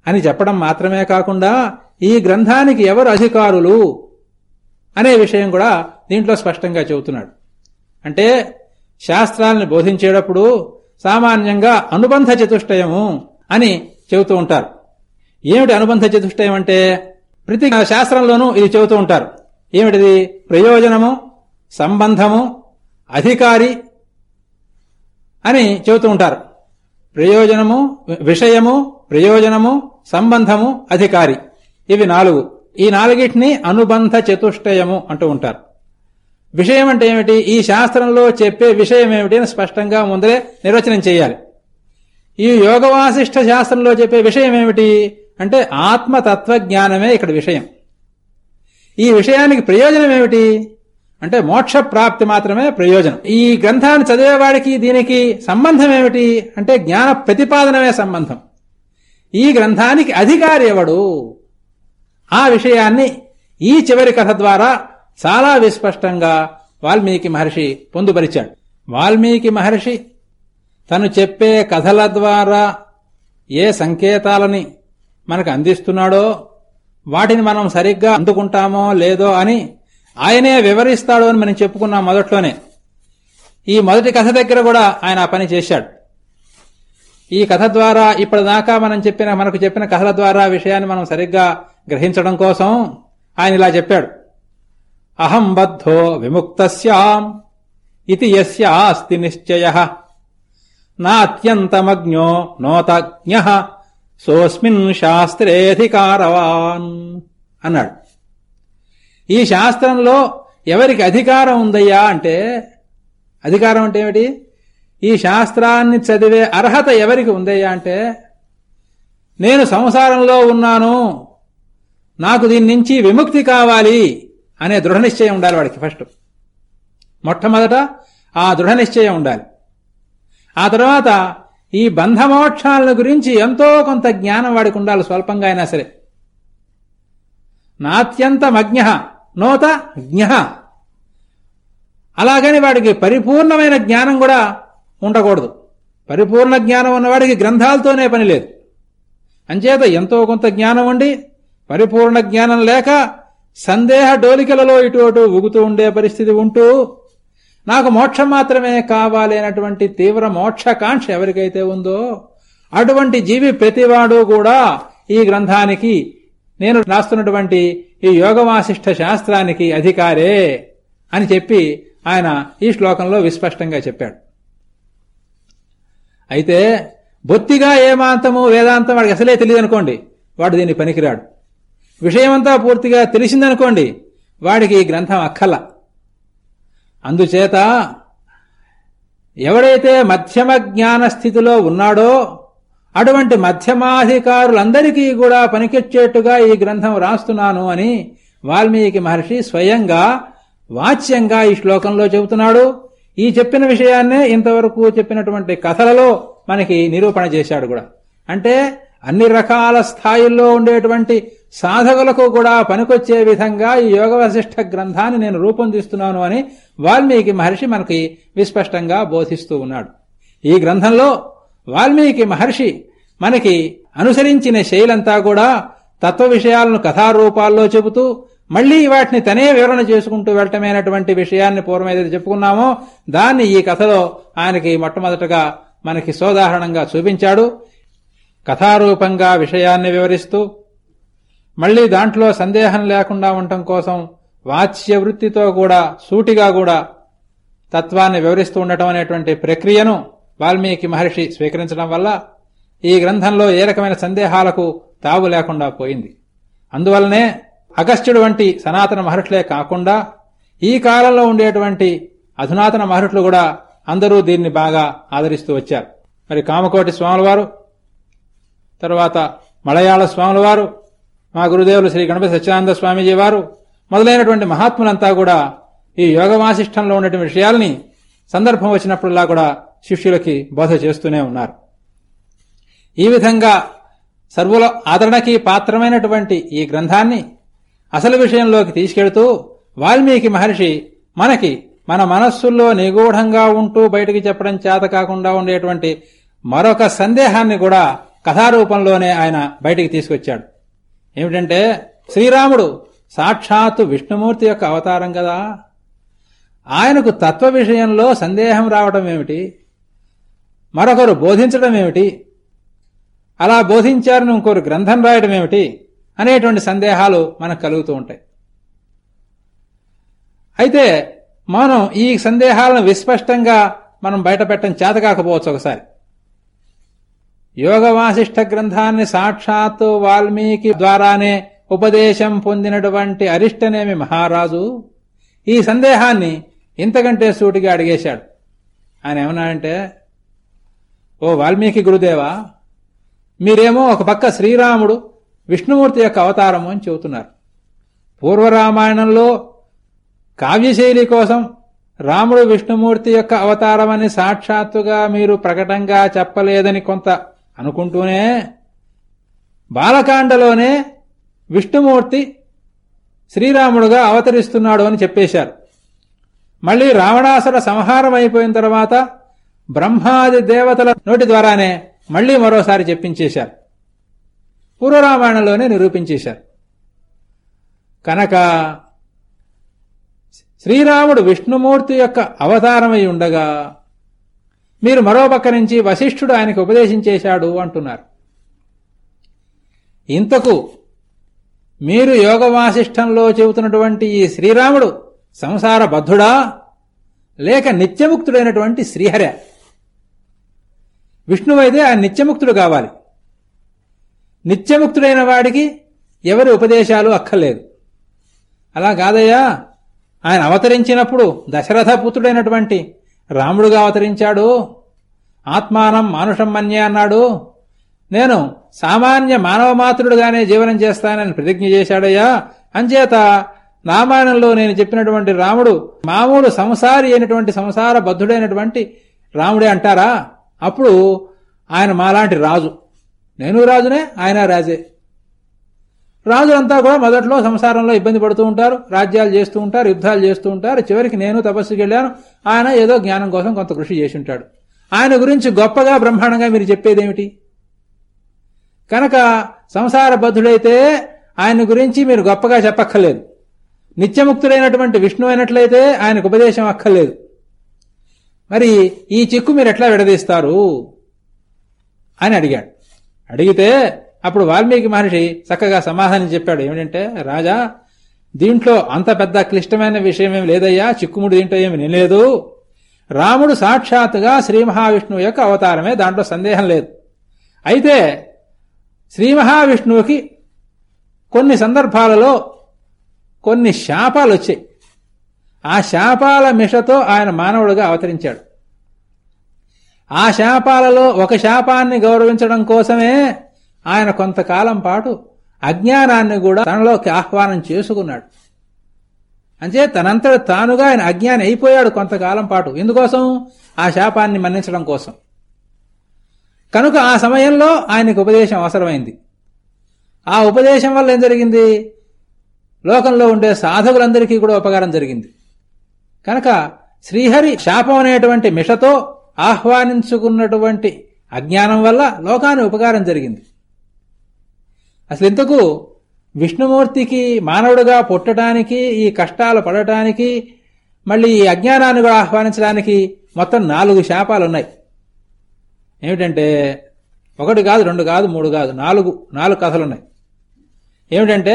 అని చెప్పడం మాత్రమే కాకుండా ఈ గ్రంథానికి ఎవరు అధికారులు అనే విషయం కూడా దీంట్లో స్పష్టంగా చెబుతున్నాడు. అంటే శాస్త్రాలను బోధించేటప్పుడు సామాన్యంగా అనుబంధ చతుష్టయము అని చెబుతూ ఉంటారు. ఏమిటి అనుబంధ చతుష్టయం అంటే ప్రతి శాస్త్రంలోనూ ఇది చెబుతూ ఉంటారు. ఏమిటిది? ప్రయోజనము సంబంధము అధికారి అని చెబుతూ ఉంటారు. ప్రయోజనము విషయము ప్రయోజనము సంబంధము అధికారి. ఇవి నాలుగు. ఈ నాలుగిటిని అనుబంధ చతుష్టయము అంటూ ఉంటారు. విషయం అంటే ఏమిటి? ఈ శాస్త్రంలో చెప్పే విషయం ఏమిటి అని స్పష్టంగా ముందరే నిర్వచనం చేయాలి. ఈ యోగవాసిష్ట శాస్త్రంలో చెప్పే విషయం ఏమిటి? అంటే ఆత్మతత్వజ్ఞానమే ఇక్కడ విషయం. ఈ విషయానికి ప్రయోజనం ఏమిటి? అంటే మోక్ష ప్రాప్తి మాత్రమే ప్రయోజనం. ఈ గ్రంథాన్ని చదివేవాడికి దీనికి సంబంధం ఏమిటి? అంటే జ్ఞాన ప్రతిపాదనమే సంబంధం. ఈ గ్రంథానికి అధికారి ఎవడు? ఆ విషయాన్ని ఈ చివరి కథ ద్వారా చాలా విస్పష్టంగా వాల్మీకి మహర్షి పొందుపరిచాడు. వాల్మీకి మహర్షి తను చెప్పే కథల ద్వారా ఏ సంకేతాలని మనకు అందిస్తున్నాడో వాటిని మనం సరిగ్గా అందుకుంటామో లేదో అని ఆయనే వివరిస్తాడు అని మనం చెప్పుకున్నాం మొదట్లోనే. ఈ మొదటి కథ దగ్గర కూడా ఆయన ఆ పని చేశాడు. ఈ కథ ద్వారా ఇప్పటిదాకా మనం చెప్పిన మనకు చెప్పిన కథల ద్వారా విషయాన్ని మనం సరిగ్గా గ్రహించడం కోసం ఆయన ఇలా చెప్పాడు. అహం బద్ధో విముక్తస్యాం ఇది యస్యాస్తి నిశ్చయ. నా అత్యంతమజ్ఞో నోతజ్ఞ. సోస్మిన్ శాస్త్రేధికారవాన్ అన్నాడు. ఈ శాస్త్రంలో ఎవరికి అధికారం ఉందయ్యా అంటే అధికారం అంటే ఏమిటి? ఈ శాస్త్రాన్ని చదివే అర్హత ఎవరికి ఉందయ్యా అంటే నేను సంసారంలో ఉన్నాను నాకు దీని నుంచి విముక్తి కావాలి అనే దృఢ నిశ్చయం ఉండాలి వాడికి ఫస్ట్. మొట్టమొదట ఆ దృఢ నిశ్చయం ఉండాలి. ఆ తర్వాత ఈ బంధమోక్షాలను గురించి ఎంతో కొంత జ్ఞానం వాడికి ఉండాలి స్వల్పంగా అయినా సరే. నాత్యంతమజ్ఞ నోత జ్ఞ. అలాగని వాడికి పరిపూర్ణమైన జ్ఞానం కూడా ఉండకూడదు. పరిపూర్ణ జ్ఞానం ఉన్నవాడికి గ్రంథాలతోనే పని లేదు. అంచేత ఎంతో కొంత జ్ఞానం ఉండి పరిపూర్ణ జ్ఞానం లేక సందేహ డోలికలలో ఇటు అటు ఊగుతూ ఉండే పరిస్థితి ఉంటూ నాకు మోక్షం మాత్రమే కావాలి అనేటువంటి తీవ్ర మోక్షకాంక్ష ఎవరికైతే ఉందో అటువంటి జీవి ప్రతివాడు కూడా ఈ గ్రంథానికి నేను రాస్తున్నటువంటి ఈ యోగవాసిష్ఠ శాస్త్రానికి అధికారే అని చెప్పి ఆయన ఈ శ్లోకంలో విస్పష్టంగా చెప్పాడు. అయితే బొత్తిగా ఏమాంతము వేదాంతం వాడికి అసలే తెలియదు అనుకోండి వాడు దీన్ని పనికిరాడు. విషయమంతా పూర్తిగా తెలిసిందనుకోండి వాడికి ఈ గ్రంథం అక్కల. అందుచేత ఎవడైతే మధ్యమ జ్ఞాన స్థితిలో ఉన్నాడో అటువంటి మధ్యమాధికారులందరికీ కూడా పనికొచ్చేట్టుగా ఈ గ్రంథం రాస్తున్నాను అని వాల్మీకి మహర్షి స్వయంగా వాచ్యంగా ఈ శ్లోకంలో చెబుతున్నాడు. ఈ చెప్పిన విషయాన్నే ఇంతవరకు చెప్పినటువంటి కథలలో మనకి నిరూపణ చేశాడు కూడా. అంటే అన్ని రకాల స్థాయిల్లో ఉండేటువంటి సాధకులకు కూడా పనికొచ్చే విధంగా ఈ యోగ వశిష్ఠ గ్రంథాన్ని నేను రూపొందిస్తున్నాను అని వాల్మీకి మహర్షి మనకి విస్పష్టంగా బోధిస్తూ ఉన్నాడు. ఈ గ్రంథంలో వాల్మీకి మహర్షి మనకి అనుసరించిన శైలంతా కూడా తత్వ విషయాలను కథారూపాల్లో చెబుతూ మళ్ళీ వాటిని తనే వివరణ చేసుకుంటూ వెళ్ళటమైనటువంటి విషయాన్ని పూర్వం ఏదైతే చెప్పుకున్నామో దాన్ని ఈ కథలో ఆయనకి మొట్టమొదటగా మనకి సోదాహరణంగా చూపించాడు. కథారూపంగా విషయాన్ని వివరిస్తూ మళ్ళీ దాంట్లో సందేహం లేకుండా ఉండటం కోసం వాచ్య వృత్తితో కూడా సూటిగా కూడా తత్వాన్ని వివరిస్తూ ఉండటం అనేటువంటి ప్రక్రియను వాల్మీకి మహర్షి స్వీకరించడం వల్ల ఈ గ్రంథంలో ఏ రకమైన సందేహాలకు తావు లేకుండా పోయింది. అందువల్లనే అగస్త్యుడు వంటి సనాతన మహర్షులే కాకుండా ఈ కాలంలో ఉండేటువంటి అధునాతన మహర్షులు కూడా అందరూ దీన్ని బాగా ఆదరిస్తూ వచ్చారు. మరి కామకోటి స్వాముల వారు మలయాళ స్వాముల వారు మా గురుదేవులు శ్రీ గణపతి సత్యానంద స్వామీజీ వారు మొదలైనటువంటి మహాత్ములంతా కూడా ఈ యోగవాసిష్టంలో ఉన్నటువంటి విషయాల్ని సందర్భం వచ్చినప్పుడులా కూడా శిష్యులకి బోధ చేస్తూనే ఉన్నారు. ఈ విధంగా సర్వుల ఆదరణకి పాత్రమైనటువంటి ఈ గ్రంథాన్ని అసలు విషయంలోకి తీసుకెళ్తూ వాల్మీకి మహర్షి మనకి మన మనస్సుల్లో నిగూఢంగా ఉంటూ బయటికి చెప్పడం చేత కాకుండా ఉండేటువంటి మరొక సందేహాన్ని కూడా కథారూపంలోనే ఆయన బయటికి తీసుకొచ్చాడు. ఏమిటంటే శ్రీరాముడు సాక్షాత్తు విష్ణుమూర్తి యొక్క అవతారం కదా. ఆయనకు తత్వ విషయంలో సందేహం రావటం ఏమిటి? మరొకరు బోధించడం ఏమిటి? అలా బోధించారని ఇంకొకరు గ్రంథం రాయడం ఏమిటి? అనేటువంటి సందేహాలు మనకు కలుగుతూ ఉంటాయి. అయితే మనం ఈ సందేహాలను విస్పష్టంగా మనం బయట పెట్టడం చేత కాకపోవచ్చు ఒకసారి. యోగ వాసిష్ఠ గ్రంథాన్ని సాక్షాత్తు వాల్మీకి ద్వారానే ఉపదేశం పొందినటువంటి అరిష్టనేమి మహారాజు? ఈ సందేహాన్ని ఇంతకంటే సూటిగా అడిగేశాడు. ఆయన ఏమన్నాడంటే ఓ వాల్మీకి గురుదేవా మీరేమో ఒక పక్క శ్రీరాముడు విష్ణుమూర్తి యొక్క అవతారము అని చెబుతున్నారు. పూర్వరామాయణంలో కావ్యశైలి కోసం రాముడు విష్ణుమూర్తి యొక్క అవతారమని సాక్షాత్తుగా మీరు ప్రకటంగా చెప్పలేదని కొంత అనుకుంటూనే బాలకాండలోనే విష్ణుమూర్తి శ్రీరాముడుగా అవతరిస్తున్నాడు అని చెప్పేశారు. మళ్ళీ రావణాసుర సంహారం అయిపోయిన తర్వాత బ్రహ్మాది దేవతల నోటి ద్వారానే మళ్ళీ మరోసారి చెప్పించేశారు. పూర్వరామాయణంలోనే నిరూపించేశారు. కనుక శ్రీరాముడు విష్ణుమూర్తి యొక్క అవతారమై ఉండగా మీరు మరో పక్క నుంచి వశిష్ఠుడు ఆయనకు ఉపదేశం చేశాడు అంటున్నారు. ఇంతకు మీరు యోగ వాసిష్టంలో చెబుతున్నటువంటి ఈ శ్రీరాముడు సంసార బద్ధుడా? లేక నిత్యముక్తుడైనటువంటి శ్రీహరే? విష్ణువైతే ఆయన నిత్యముక్తుడు కావాలి. నిత్యముక్తుడైన వాడికి ఎవరి ఉపదేశాలు అక్కర్లేదు. అలా కాదయ్యా ఆయన అవతరించినప్పుడు దశరథ పుత్రుడైనటువంటి రాముడుగా అవతరించాడు. ఆత్మానం మానుషం మన్యే అన్నాడు. నేను సామాన్య మానవ మాతృడుగానే జీవనం చేస్తానని ప్రతిజ్ఞ చేశాడయ్యా. అంచేత రామాయణంలో నేను చెప్పినటువంటి రాముడు మామూలు సంసారి అయినటువంటి సంసార బద్ధుడైనటువంటి రాముడే అంటారా? అప్పుడు ఆయన మాలాంటి రాజు. నేను రాజునే ఆయన రాజే. రాజులంతా కూడా మొదట్లో సంసారంలో ఇబ్బంది పడుతూ ఉంటారు రాజ్యాలు చేస్తూ ఉంటారు యుద్ధాలు చేస్తూ ఉంటారు. చివరికి నేను తపస్సుకి వెళ్ళాను. ఆయన ఏదో జ్ఞానం కోసం కొంత కృషి చేసి ఉంటాడు ఆయన గురించి గొప్పగా బ్రహ్మాండంగా మీరు చెప్పేదేమిటి? కనుక సంసార బద్ధుడైతే ఆయన గురించి మీరు గొప్పగా చెప్పక్కర్లేదు. నిత్యముక్తుడైనటువంటి విష్ణు అయినట్లయితే ఆయనకు ఉపదేశం అక్కర్లేదు. మరి ఈ చిక్కు మీరు ఎట్లా విడదీస్తారు? అని అడిగాడు. అడిగితే అప్పుడు వాల్మీకి మహర్షి చక్కగా సమాధానం చెప్పాడు. ఏమిటంటే రాజా దీంట్లో అంత పెద్ద క్లిష్టమైన విషయం ఏమి లేదయ్యా? చిక్కుముడి దీంట్లో ఏమి లేదు. రాముడు సాక్షాత్తుగా శ్రీ మహావిష్ణువు యొక్క అవతారమే. దాంట్లో సందేహం లేదు. అయితే శ్రీ మహావిష్ణువుకి కొన్ని సందర్భాలలో కొన్ని శాపాలు వచ్చాయి. ఆ శాపాల మిషతో ఆయన మానవుడుగా అవతరించాడు. ఆ శాపాలలో ఒక శాపాన్ని గౌరవించడం కోసమే ఆయన కొంతకాలం పాటు అజ్ఞానాన్ని కూడా తనలోకి ఆహ్వానం చేసుకున్నాడు. అంటే తనంతట తానుగా ఆయన అజ్ఞాని అయిపోయాడు కొంతకాలం పాటు. ఎందుకోసం? ఆ శాపాన్ని మన్నించడం కోసం. కనుక ఆ సమయంలో ఆయనకు ఉపదేశం అవసరమైంది. ఆ ఉపదేశం వల్ల ఏం జరిగింది? లోకంలో ఉండే సాధకులందరికీ కూడా ఉపకారం జరిగింది. కనుక శ్రీహరి శాపం అనేటువంటి మిషతో ఆహ్వానించుకున్నటువంటి అజ్ఞానం వల్ల లోకానికి ఉపకారం జరిగింది. అసలు ఇంతకు విష్ణుమూర్తికి మానవుడిగా పుట్టడానికి ఈ కష్టాలు పడటానికి మళ్ళీ ఈ అజ్ఞానాన్ని కూడా ఆహ్వానించడానికి మొత్తం నాలుగు శాపాలు ఉన్నాయి ఏమిటంటే ఒకటి కాదు రెండు కాదు మూడు కాదు నాలుగు నాలుగు కథలున్నాయి. ఏమిటంటే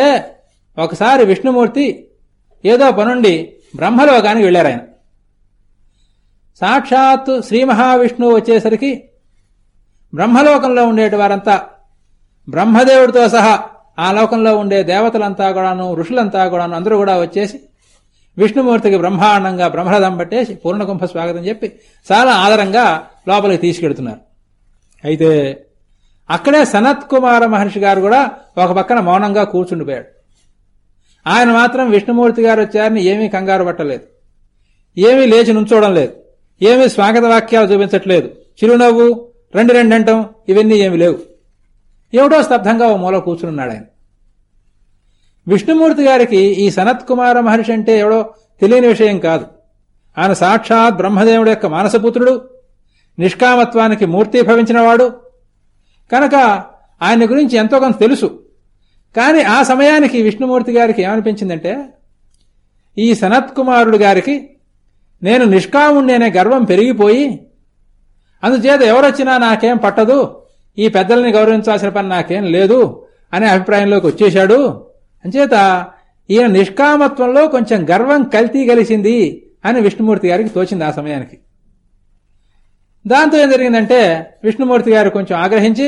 ఒకసారి విష్ణుమూర్తి ఏదో పనుండి బ్రహ్మలోకానికి వెళ్ళారు ఆయన సాక్షాత్తు శ్రీ మహావిష్ణువు వచ్చేసరికి బ్రహ్మలోకంలో ఉండేటి వారంతా బ్రహ్మదేవుడితో సహా ఆ లోకంలో ఉండే దేవతలంతా కూడాను ఋషులంతా కూడాను అందరూ కూడా వచ్చేసి విష్ణుమూర్తికి బ్రహ్మాండంగా బ్రహ్మరథం పట్టేసి పూర్ణకుంభ స్వాగతం చెప్పి చాలా ఆదరంగా లోపలికి తీసుకెడుతున్నారు అయితే అక్కడే సనత్ కుమార మహర్షి గారు కూడా ఒక పక్కన మౌనంగా కూర్చుండిపోయాడు. ఆయన మాత్రం విష్ణుమూర్తి గారు వచ్చారని ఏమీ కంగారు పట్టలేదు. ఏమీ లేచి నుంచోవడం లేదు. ఏమీ స్వాగత వాక్యాలు చూపించట్లేదు. చిరునవ్వు రెండు రెండు ఇవన్నీ ఏమి లేవు. ఏమిటో స్తబ్దంగా ఓ మూల కూర్చునున్నాడు ఆయన. విష్ణుమూర్తి గారికి ఈ సనత్ కుమార మహర్షి అంటే ఎవడో తెలియని విషయం కాదు. ఆయన సాక్షాత్ బ్రహ్మదేవుడు యొక్క మానసపుత్రుడు నిష్కామత్వానికి మూర్తి భవించినవాడు. కనుక ఆయన గురించి ఎంతో కొంత తెలుసు. కానీ ఆ సమయానికి విష్ణుమూర్తి గారికి ఏమనిపించిందంటే ఈ సనత్ కుమారుడు గారికి నేను నిష్కాముణ్ణి అనే గర్వం పెరిగిపోయి అందుచేత ఎవరొచ్చినా నాకేం పట్టదు ఈ పెద్దల్ని గౌరవించాల్సిన పని నాకేం లేదు అనే అభిప్రాయంలోకి వచ్చేశాడు. అంచేత ఈయన నిష్కామత్వంలో కొంచెం గర్వం కల్తీ కలిసింది అని విష్ణుమూర్తి గారికి తోచింది ఆ సమయానికి. దాంతో ఏం జరిగిందంటే విష్ణుమూర్తి గారు కొంచెం ఆగ్రహించి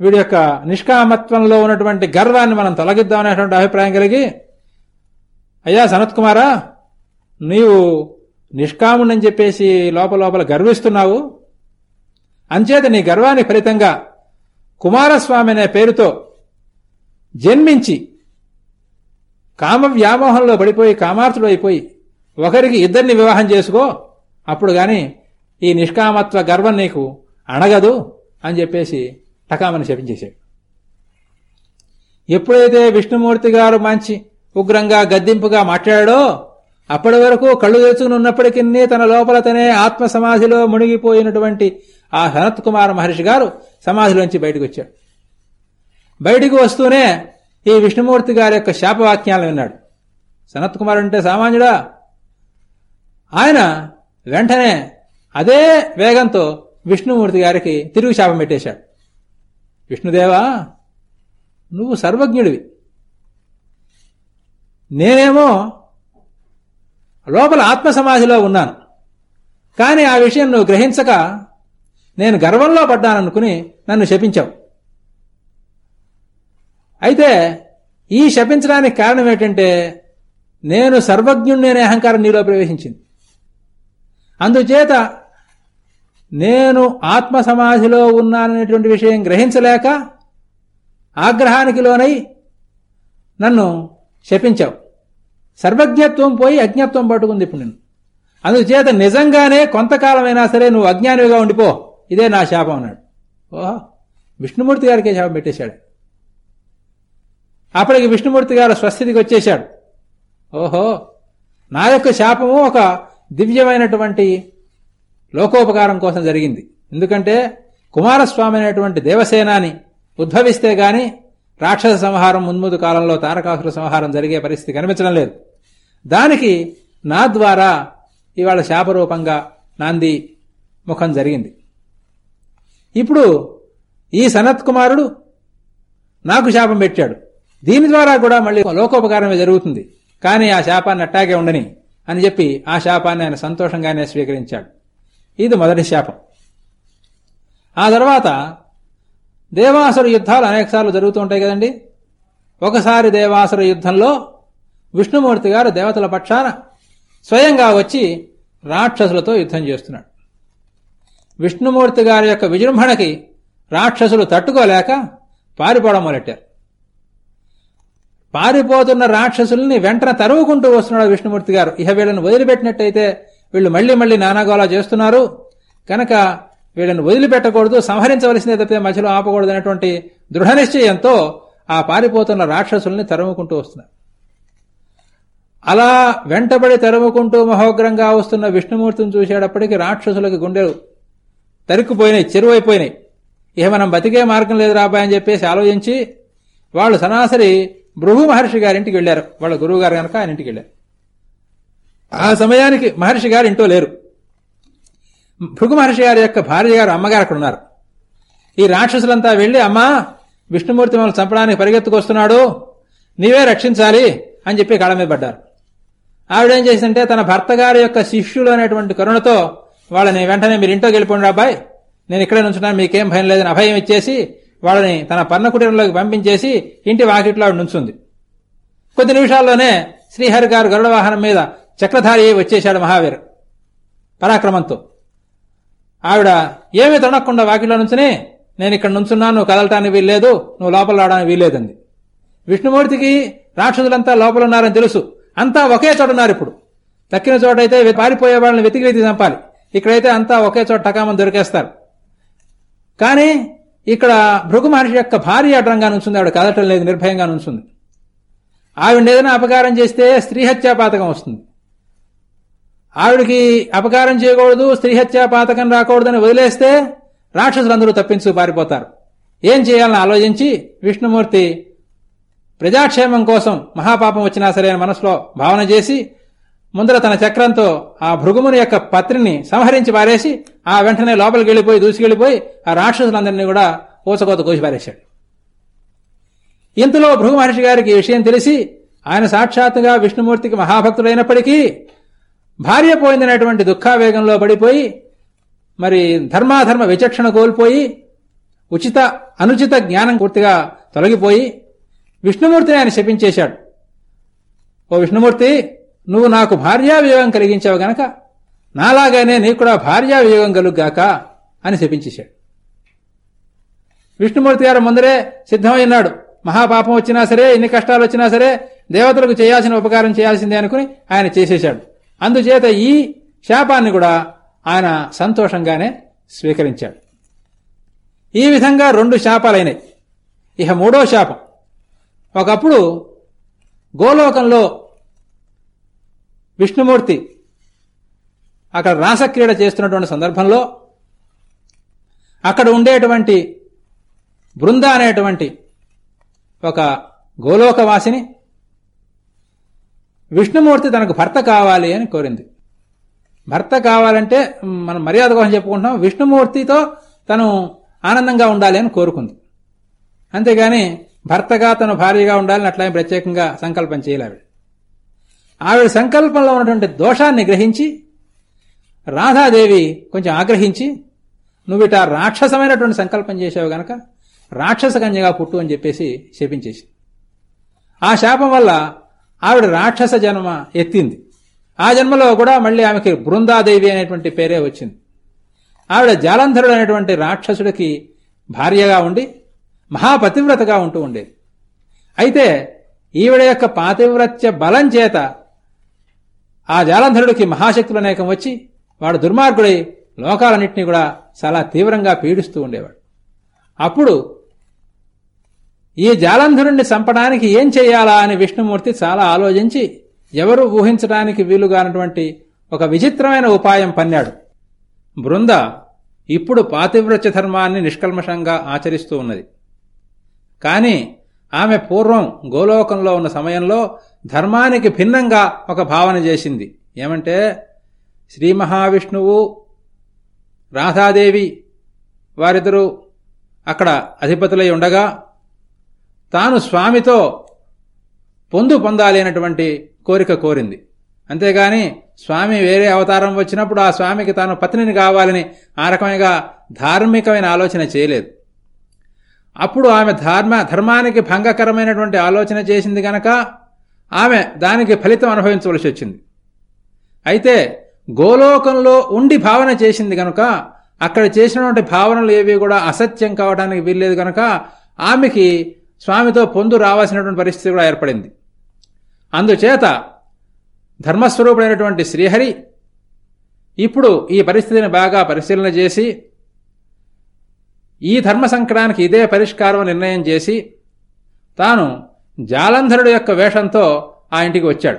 వీడి యొక్క నిష్కామత్వంలో ఉన్నటువంటి గర్వాన్ని మనం తొలగిద్దాం అనేటువంటి అభిప్రాయం కలిగి అయ్యా సనత్ కుమారా నీవు నిష్కాముడని చెప్పేసి లోపల లోపల గర్విస్తున్నావు. అంచేత నీ గర్వాన్ని ఫలితంగా కుమారస్వామి అనే పేరుతో జన్మించి కామ వ్యామోహంలో పడిపోయి కామార్థుడు అయిపోయి ఒకరికి ఇద్దరిని వివాహం చేసుకో అప్పుడు గాని ఈ నిష్కామత్వ గర్వం నీకు అణగదు అని చెప్పేసి టకామని చెప్పించేశాడు ఎప్పుడైతే విష్ణుమూర్తి గారు మంచి ఉగ్రంగా గద్దింపుగా మాట్లాడాడో అప్పటి వరకు కళ్ళు తెచ్చుకుని ఉన్నప్పటికీ తన లోపల తనే ఆత్మ సమాధిలో మునిగిపోయినటువంటి ఆ సనత్ కుమార మహర్షి గారు సమాధిలోంచి బయటకు వచ్చాడు. బయటికి వస్తూనే ఈ విష్ణుమూర్తి గారి యొక్క శాపవాక్యాలను విన్నాడు. సనత్ కుమార్ అంటే సామాన్యుడా? ఆయన వెంటనే అదే వేగంతో విష్ణుమూర్తి గారికి తిరుగు శాపం పెట్టేశాడు. విష్ణుదేవా నువ్వు సర్వజ్ఞుడివి. నేనేమో లోపల ఆత్మ సమాధిలో ఉన్నాను. కానీ ఆ విషయం నువ్వు గ్రహించక నేను గర్వంలో పడ్డాననుకుని నన్ను శపించావు. అయితే ఈ శపించడానికి కారణం ఏంటంటే నేను సర్వజ్ఞుణ్ణి అనే అహంకారం నీలో ప్రవేశించింది. అందుచేత నేను ఆత్మ సమాధిలో ఉన్నాననేటువంటి విషయం గ్రహించలేక ఆగ్రహానికి లోనై నన్ను శపించావు. సర్వజ్ఞత్వం పోయి అజ్ఞత్వం పట్టుకుంది ఇప్పుడు నేను అందుచేత నిజంగానే కొంతకాలమైనా సరే నువ్వు అజ్ఞానివిగా ఉండిపో. ఇదే నా శాపం అన్నాడు. ఓహో విష్ణుమూర్తి గారికే శాపం పెట్టేశాడు. అప్పటికి విష్ణుమూర్తి గారు స్వస్థితికి వచ్చేశాడు. ఓహో నా యొక్క శాపము ఒక దివ్యమైనటువంటి లోకోపకారం కోసం జరిగింది. ఎందుకంటే కుమారస్వామి అనేటువంటి దేవసేనాని ఉద్భవిస్తే గాని రాక్షస సంహారం మున్ముదు కాలంలో తారకాసుర సంహారం జరిగే పరిస్థితి కనిపించడం లేదు. దానికి నా ద్వారా ఇవాళ శాపరూపంగా నాంది ముఖం జరిగింది. ఇప్పుడు ఈ సనత్ కుమారుడు నాకు శాపం పెట్టాడు. దీని ద్వారా కూడా మళ్ళీ లోకోపకారమే జరుగుతుంది. కానీ ఆ శాపాన్ని అట్టాగే ఉండని అని చెప్పి ఆ శాపాన్ని ఆయన సంతోషంగానే స్వీకరించాడు. ఇది మొదటి శాపం. ఆ తర్వాత దేవాసుర యుద్ధాలు అనేకసార్లు జరుగుతూ ఉంటాయి కదండి. ఒకసారి దేవాసుర యుద్ధంలో విష్ణుమూర్తి గారు దేవతల పక్షాన స్వయంగా వచ్చి రాక్షసులతో యుద్ధం చేస్తున్నాడు. విష్ణుమూర్తి గారి యొక్క విజృంభణకి రాక్షసులు తట్టుకోలేక పారిపోవడం మొదలెట్టారు పారిపోతున్న రాక్షసుల్ని వెంటనే తరువుకుంటూ వస్తున్నాడు విష్ణుమూర్తి గారు. ఇహ వీళ్ళని వదిలిపెట్టినట్టయితే వీళ్ళు మళ్ళీ మళ్ళీ నానాగోలా చేస్తున్నారు. కనుక వీళ్ళని వదిలిపెట్టకూడదు సంహరించవలసిందే తప్పితే మధ్యలో ఆపకూడదు అనేటువంటి దృఢ నిశ్చయంతో ఆ పారిపోతున్న రాక్షసుల్ని తరుముకుంటూ వస్తున్నారు. అలా వెంటబడి తరుముకుంటూ మహోగ్రంగా వస్తున్న విష్ణుమూర్తిని చూసేటప్పటికి రాక్షసులకి గుండెలు తరుక్కుపోయినాయి చెరువైపోయినాయి. ఇక మనం బతికే మార్గం లేదు రాబాయ్ అని చెప్పేసి ఆలోచించి వాళ్ళు సరాసరి భృగు మహర్షి గారింటికి వెళ్ళారు వాళ్ళ గురువు గారు కనుక ఆయన ఇంటికి వెళ్ళారు. ఆ సమయానికి మహర్షి గారు ఇంటో లేరు. భృగు మహర్షి గారి యొక్క భార్య గారు అమ్మగారు అక్కడ ఉన్నారు. ఈ రాక్షసులంతా వెళ్ళి అమ్మా విష్ణుమూర్తి మమ్మల్ని చంపడానికి పరిగెత్తుకొస్తున్నాడు నీవే రక్షించాలి అని చెప్పి కాళ్ళ మీద పడ్డారు. ఆవిడేం చేసిందంటే తన భర్త గారి యొక్క శిష్యులు అనేటువంటి కరుణతో వాళ్ళని వెంటనే మీరు ఇంట్లోకి వెళ్ళిపోండి అబ్బాయి. నేను ఇక్కడే నుంచున్నాను మీకేం భయం లేదని అభయం ఇచ్చేసి వాళ్ళని తన పర్ణ కుటీరంలోకి పంపించేసి ఇంటి వాకిట్లో ఆవిడ నుంచుంది. కొద్ది నిమిషాల్లోనే శ్రీహరి గారు గరుడ వాహనం మీద చక్రధారి వచ్చేశాడు మహావీర్. పరాక్రమంతో. ఆవిడ ఏమీ తొనకుండా వాకిట్లో నుంచుని నేను ఇక్కడ నుంచున్నాను నువ్వు కదలటానికి వీల్లేదు నువ్వు లోపల రావడానికి వీల్లేదండి విష్ణుమూర్తికి రాక్షసులంతా లోపల ఉన్నారని తెలుసు. అంతా ఒకే చోట ఉన్నారు ఇప్పుడు. తక్కిన చోట అయితే పారిపోయే వాళ్ళని వెతికి వెతికి చంపాలి. ఇక్కడైతే అంతా ఒకే చోట టకామని దొరికేస్తారు. కానీ ఇక్కడ భృగు మహర్షి యొక్క భార్య అడ్రంగా నుంచుంది ఆవిడ కదటం లేదు నిర్భయంగా నుంచుంది. ఆవిడ ఏదైనా అపకారం చేస్తే స్త్రీహత్యా పాతకం వస్తుంది. ఆవిడికి అపకారం చేయకూడదు స్త్రీహత్యా పాతకం రాకూడదని వదిలేస్తే రాక్షసులందరూ తప్పించు పారిపోతారు. ఏం చేయాలని ఆలోచించి విష్ణుమూర్తి ప్రజాక్షేమం కోసం మహాపాపం వచ్చినా సరే అని మనసులో భావన చేసి ముందర తన చక్రంతో ఆ భృగుముని యొక్క పత్రిని సంహరించి పారేసి ఆ వెంటనే లోపలికి వెళ్ళిపోయి దూసుకెళ్ళిపోయి ఆ రాక్షసులందరినీ కూడా ఊచకోత కోసి పారేశాడు. ఇంతలో భృగు మహర్షి గారికి ఈ విషయం తెలిసి ఆయన సాక్షాత్తుగా విష్ణుమూర్తికి మహాభక్తుడైనప్పటికీ భార్య పోయిందనేటువంటి దుఃఖావేగంలో పడిపోయి మరి ధర్మాధర్మ విచక్షణ కోల్పోయి ఉచిత అనుచిత జ్ఞానం పూర్తిగా తొలగిపోయి విష్ణుమూర్తిని ఆయన శపించేశాడు. ఓ విష్ణుమూర్తి నువ్వు నాకు భార్యావియోగం కలిగించావు గనక నాలాగానే నీకు కూడా భార్యావియోగం కలుగ్గాక అని శపించేశాడు. విష్ణుమూర్తి గారు ముందరే సిద్ధమైనాడు మహాపాపం వచ్చినా సరే ఎన్ని కష్టాలు వచ్చినా సరే దేవతలకు చేయాల్సిన ఉపకారం చేయాల్సిందే అనుకుని ఆయన చేసేశాడు. అందుచేత ఈ శాపాన్ని కూడా ఆయన సంతోషంగానే స్వీకరించాడు. ఈ విధంగా రెండు శాపాలైనాయి. ఇక మూడో శాపం. ఒకప్పుడు గోలోకంలో విష్ణుమూర్తి అక్కడ రాసక్రీడ చేస్తున్నటువంటి సందర్భంలో అక్కడ ఉండేటువంటి బృంద అనేటువంటి ఒక గోలోకవాసిని విష్ణుమూర్తి తనకు భర్త కావాలి అని కోరింది. భర్త కావాలంటే మనం మర్యాద కోసం చెప్పుకుంటున్నాం. విష్ణుమూర్తితో తను ఆనందంగా ఉండాలి అని కోరుకుంది. అంతేగాని భర్తగా తను భార్యగా ఉండాలని అట్లా ప్రత్యేకంగా సంకల్పం చేయలేవి ఆవిడ సంకల్పంలో ఉన్నటువంటి దోషాన్ని గ్రహించి రాధాదేవి కొంచెం ఆగ్రహించి నువ్విట రాక్షసమైనటువంటి సంకల్పం చేసావు గనక రాక్షస కన్యగా పుట్టు అని చెప్పేసి శపించేసి. ఆ శాపం వల్ల ఆవిడ రాక్షస జన్మ ఎత్తింది. ఆ జన్మలో కూడా మళ్ళీ ఆమెకి బృందాదేవి అనేటువంటి పేరే వచ్చింది. ఆవిడ జాలంధరుడు అనేటువంటి రాక్షసుడికి భార్యగా ఉండి మహాపతివ్రతగా ఉంటూ ఉండేది. అయితే ఈవిడ యొక్క పాతివ్రత్య బలం చేత ఆ జాలంధరుడికి మహాశక్తులు అనేకం వచ్చి వాడు దుర్మార్గుడై లోకాలన్నింటినీ కూడా చాలా తీవ్రంగా పీడిస్తూ ఉండేవాడు. అప్పుడు ఈ జాలంధరుణ్ణి చంపడానికి ఏం చేయాలా అని విష్ణుమూర్తి చాలా ఆలోచించి ఎవరు ఊహించడానికి వీలుగానటువంటి ఒక విచిత్రమైన ఉపాయం పన్నాడు. బృంద ఇప్పుడు పాతివ్రత్య ధర్మాన్ని నిష్కల్మషంగా ఆచరిస్తూ ఉన్నది. కానీ ఆమె పూర్వం గోలోకంలో ఉన్న సమయంలో ధర్మానికి భిన్నంగా ఒక భావన చేసింది. ఏమంటే శ్రీ మహావిష్ణువు రాధాదేవి వారిద్దరూ అక్కడ అధిపతులై ఉండగా తాను స్వామితో పొందు పొందాలి అనేటువంటి కోరిక కోరింది. అంతేగాని స్వామి వేరే అవతారం వచ్చినప్పుడు ఆ స్వామికి తాను పత్నిని కావాలని ఆ రకమైన ధార్మికమైన ఆలోచన చేయలేదు. అప్పుడు ఆమె ధర్మ ధర్మానికి భంగకరమైనటువంటి ఆలోచన చేసింది గనక ఆమె దానికి ఫలితం అనుభవించవలసి వచ్చింది. అయితే గోలోకంలో ఉండి భావన చేసింది గనుక అక్కడ చేసినటువంటి భావనలు ఏవి కూడా అసత్యం కావడానికి వీల్లేదు గనక ఆమెకి స్వామితో పొందు రావాల్సినటువంటి పరిస్థితి కూడా ఏర్పడింది. అందుచేత ధర్మస్వరూపుడైనటువంటి శ్రీహరి ఇప్పుడు ఈ పరిస్థితిని బాగా పరిశీలన చేసి ఈ ధర్మ సంకటానికి ఇదే పరిష్కారం నిర్ణయం చేసి తాను జాలంధరుడు యొక్క వేషంతో ఆ ఇంటికి వచ్చాడు.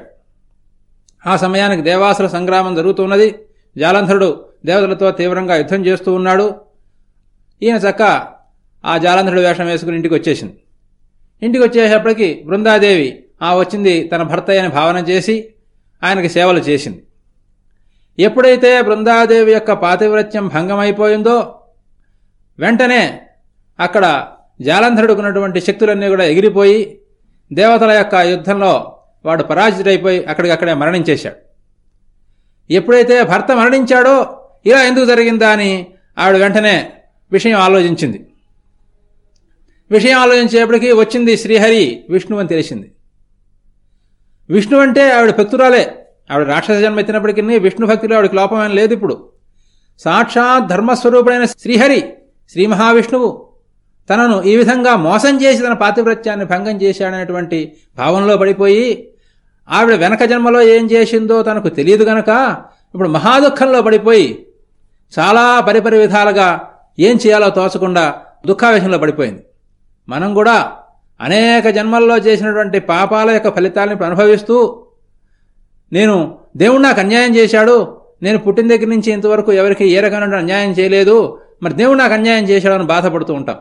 ఆ సమయానికి దేవాసుల సంగ్రామం జరుగుతున్నది. జాలంధరుడు దేవతలతో తీవ్రంగా యుద్ధం చేస్తూ ఉన్నాడు. ఈయన చక్క ఆ జాలంధరుడు వేషం వేసుకుని ఇంటికి వచ్చేసింది. ఇంటికి వచ్చేటప్పటికి బృందాదేవి ఆ వచ్చింది తన భర్త అని భావన చేసి ఆయనకి సేవలు చేసింది. ఎప్పుడైతే బృందాదేవి యొక్క పాతివ్రత్యం భంగమైపోయిందో వెంటనే అక్కడ జాలంధరుడుకున్నటువంటి శక్తులన్నీ కూడా ఎగిరిపోయి దేవతల యొక్క యుద్ధంలో వాడు పరాజితుడైపోయి అక్కడికక్కడే మరణించేశాడు. ఎప్పుడైతే భర్త మరణించాడో ఇలా ఎందుకు జరిగిందా అని ఆవిడ వెంటనే విషయం ఆలోచించింది. విషయం ఆలోచించేప్పటికీ వచ్చింది శ్రీహరి విష్ణు అని తెలిసింది. విష్ణు అంటే ఆవిడ భక్తురాలే. ఆవిడ రాక్షస జన్మ ఎత్తినప్పటికీ విష్ణు భక్తులు ఆవిడకి లోపమేం లేదు ఇప్పుడు. సాక్షాత్ ధర్మస్వరూపుడైన శ్రీహరి శ్రీ మహావిష్ణువు తనను ఈ విధంగా మోసం చేసి తన పాతివ్రత్యాన్ని భంగం చేశాడనేటువంటి భావంలో పడిపోయి ఆవిడ వెనక జన్మలో ఏం చేసిందో తనకు తెలియదు గనక ఇప్పుడు మహాదుఖంలో పడిపోయి చాలా పరిపరి విధాలుగా ఏం చేయాలో తోచకుండా దుఃఖావేశంలో పడిపోయింది. మనం కూడా అనేక జన్మల్లో చేసినటువంటి పాపాల యొక్క ఫలితాలను అనుభవిస్తూ నేను దేవుడు నాకు అన్యాయం చేశాడు నేను పుట్టిన దగ్గర నుంచి ఇంతవరకు ఎవరికి ఏ రకమైన అన్యాయం చేయలేదు మరి దేవుడు నాకు అన్యాయం చేశాడని బాధపడుతూ ఉంటాం.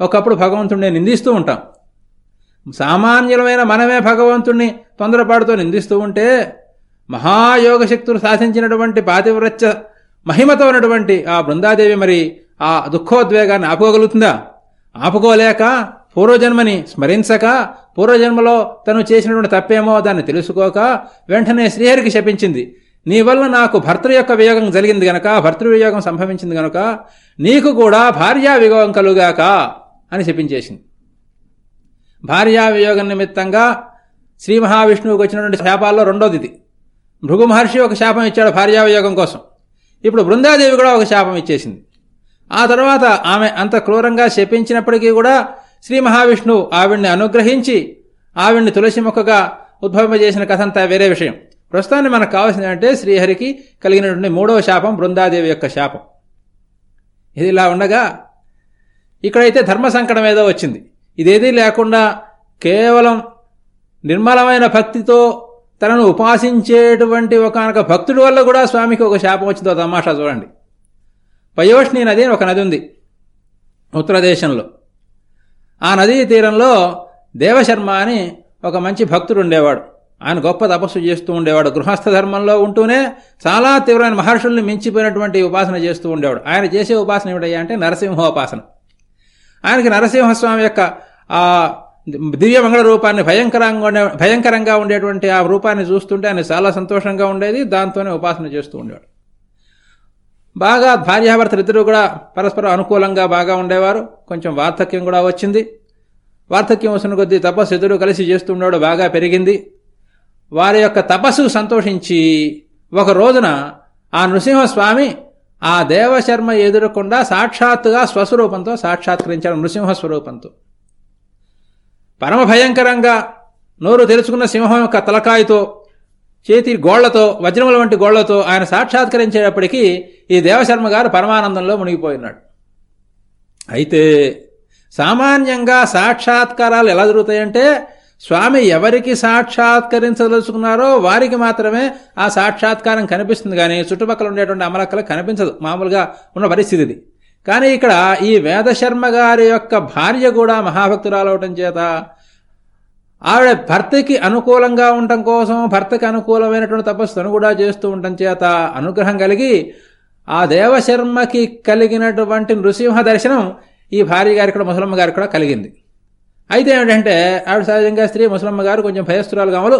ఒకప్పుడు భగవంతుడిని నిందిస్తూ ఉంటాం. సామాన్యులమైన మనమే భగవంతుణ్ణి తొందరపాటుతో నిందిస్తూ ఉంటే మహాయోగ శక్తులు సాధించినటువంటి పాతివ్రత్య మహిమతో ఉన్నటువంటి ఆ బృందాదేవి మరి ఆ దుఃఖోద్వేగాన్ని ఆపుకోగలుగుతుందా? ఆపుకోలేక పూర్వజన్మని స్మరించక పూర్వజన్మలో తను చేసినటువంటి తప్పేమో దాన్ని తెలుసుకోక వెంటనే శ్రీహరికి శపించింది. నీ వల్ల నాకు భర్తృ యొక్క వియోగం జరిగింది గనక భర్తృ వియోగం సంభవించింది గనక నీకు కూడా భార్యా వియోగం కలుగాక అని చెప్పించేసింది. భార్యా వియోగం నిమిత్తంగా శ్రీ మహావిష్ణువుకి వచ్చినటువంటి శాపాల్లో రెండోది ఇది. భృగు మహర్షి ఒక శాపం ఇచ్చాడు భార్యా వియోగం కోసం. ఇప్పుడు బృందాదేవి కూడా ఒక శాపం ఇచ్చేసింది. ఆ తర్వాత ఆమె అంత క్రూరంగా శపించినప్పటికీ కూడా శ్రీ మహావిష్ణువు ఆవిడ్ని అనుగ్రహించి ఆవిడ్ని తులసి మొక్కగా ఉద్భవింపజేసిన కథంతా వేరే విషయం. ప్రస్తుతాన్ని మనకు కావాల్సింది అంటే శ్రీహరికి కలిగినటువంటి మూడవ శాపం బృందాదేవి యొక్క శాపం. ఇది ఇలా ఉండగా ఇక్కడైతే ధర్మ సంకటం ఏదో వచ్చింది. ఇదేదీ లేకుండా కేవలం నిర్మలమైన భక్తితో తనను ఉపాసించేటువంటి ఒకనొక భక్తుడి వల్ల కూడా స్వామికి ఒక శాపం వచ్చిందో తమాషా చూడండి. పయోష్ణి నది అని ఒక నది ఉంది ఉత్తరదేశంలో. ఆ నదీ తీరంలో దేవశర్మ అని ఒక మంచి భక్తుడు ఉండేవాడు. ఆయన గొప్ప తపస్సు చేస్తూ ఉండేవాడు. గృహస్థ ధర్మంలో ఉంటూనే చాలా తీవ్రమైన మహర్షుల్ని మించిపోయినటువంటి ఉపాసన చేస్తూ ఉండేవాడు. ఆయన చేసే ఉపాసన ఏమిటయ్యా అంటే నరసింహోపాసన. ఆయనకి నరసింహస్వామి యొక్క ఆ దివ్య మంగళ రూపాన్ని భయంకరంగా ఉండే భయంకరంగా ఉండేటువంటి ఆ రూపాన్ని చూస్తుంటే ఆయన చాలా సంతోషంగా ఉండేది. దాంతోనే ఉపాసన చేస్తూ ఉండేవాడు. బాగా భార్యాభర్తలు ఇద్దరు కూడా పరస్పరం అనుకూలంగా బాగా ఉండేవారు. కొంచెం వార్ధక్యం కూడా వచ్చింది. వార్ధక్యం వస్తున్న కొద్దీ తపస్సు ఇద్దరు కలిసి చేస్తుండేవాడు బాగా పెరిగింది. వారి యొక్క తపస్సు సంతోషించి ఒక రోజున ఆ నృసింహస్వామి ఆ దేవశర్మ ఎదురకుండా సాక్షాత్తుగా స్వస్వరూపంతో సాక్షాత్కరించాడు నృసింహ స్వరూపంతో పరమ భయంకరంగా నోరు తెరుచుకున్న సింహం యొక్క తలకాయతో చేతి గోళ్ళతో వజ్రముల వంటి గోళ్ళతో ఆయన సాక్షాత్కరించేటప్పటికీ ఈ దేవశర్మ గారు పరమానందంలో మునిగిపోయినాడు. అయితే సామాన్యంగా సాక్షాత్కారాలు ఎలా జరుగుతాయంటే స్వామి ఎవరికి సాక్షాత్కరించదలుచుకున్నారో వారికి మాత్రమే ఆ సాక్షాత్కారం కనిపిస్తుంది కానీ చుట్టుపక్కల ఉండేటువంటి అమలక్కలకు కనిపించదు. మామూలుగా ఉన్న పరిస్థితి ఇది. కానీ ఇక్కడ ఈ వేదశర్మ గారి యొక్క భార్య కూడా మహాభక్తురాలవటం చేత ఆవిడ భర్తకి అనుకూలంగా ఉండటం కోసం భర్తకి అనుకూలమైనటువంటి తపస్సును కూడా చేస్తూ ఉండటం చేత అనుగ్రహం కలిగి ఆ దేవశర్మకి కలిగినటువంటి నృసింహ దర్శనం ఈ భార్య గారికి కూడా ముసలమ్మ గారికి కూడా కలిగింది. అయితే ఏమిటంటే ఆవిడ సహజంగా స్త్రీ ముసలమ్మ గారు కొంచెం భయస్తురాలు కావలు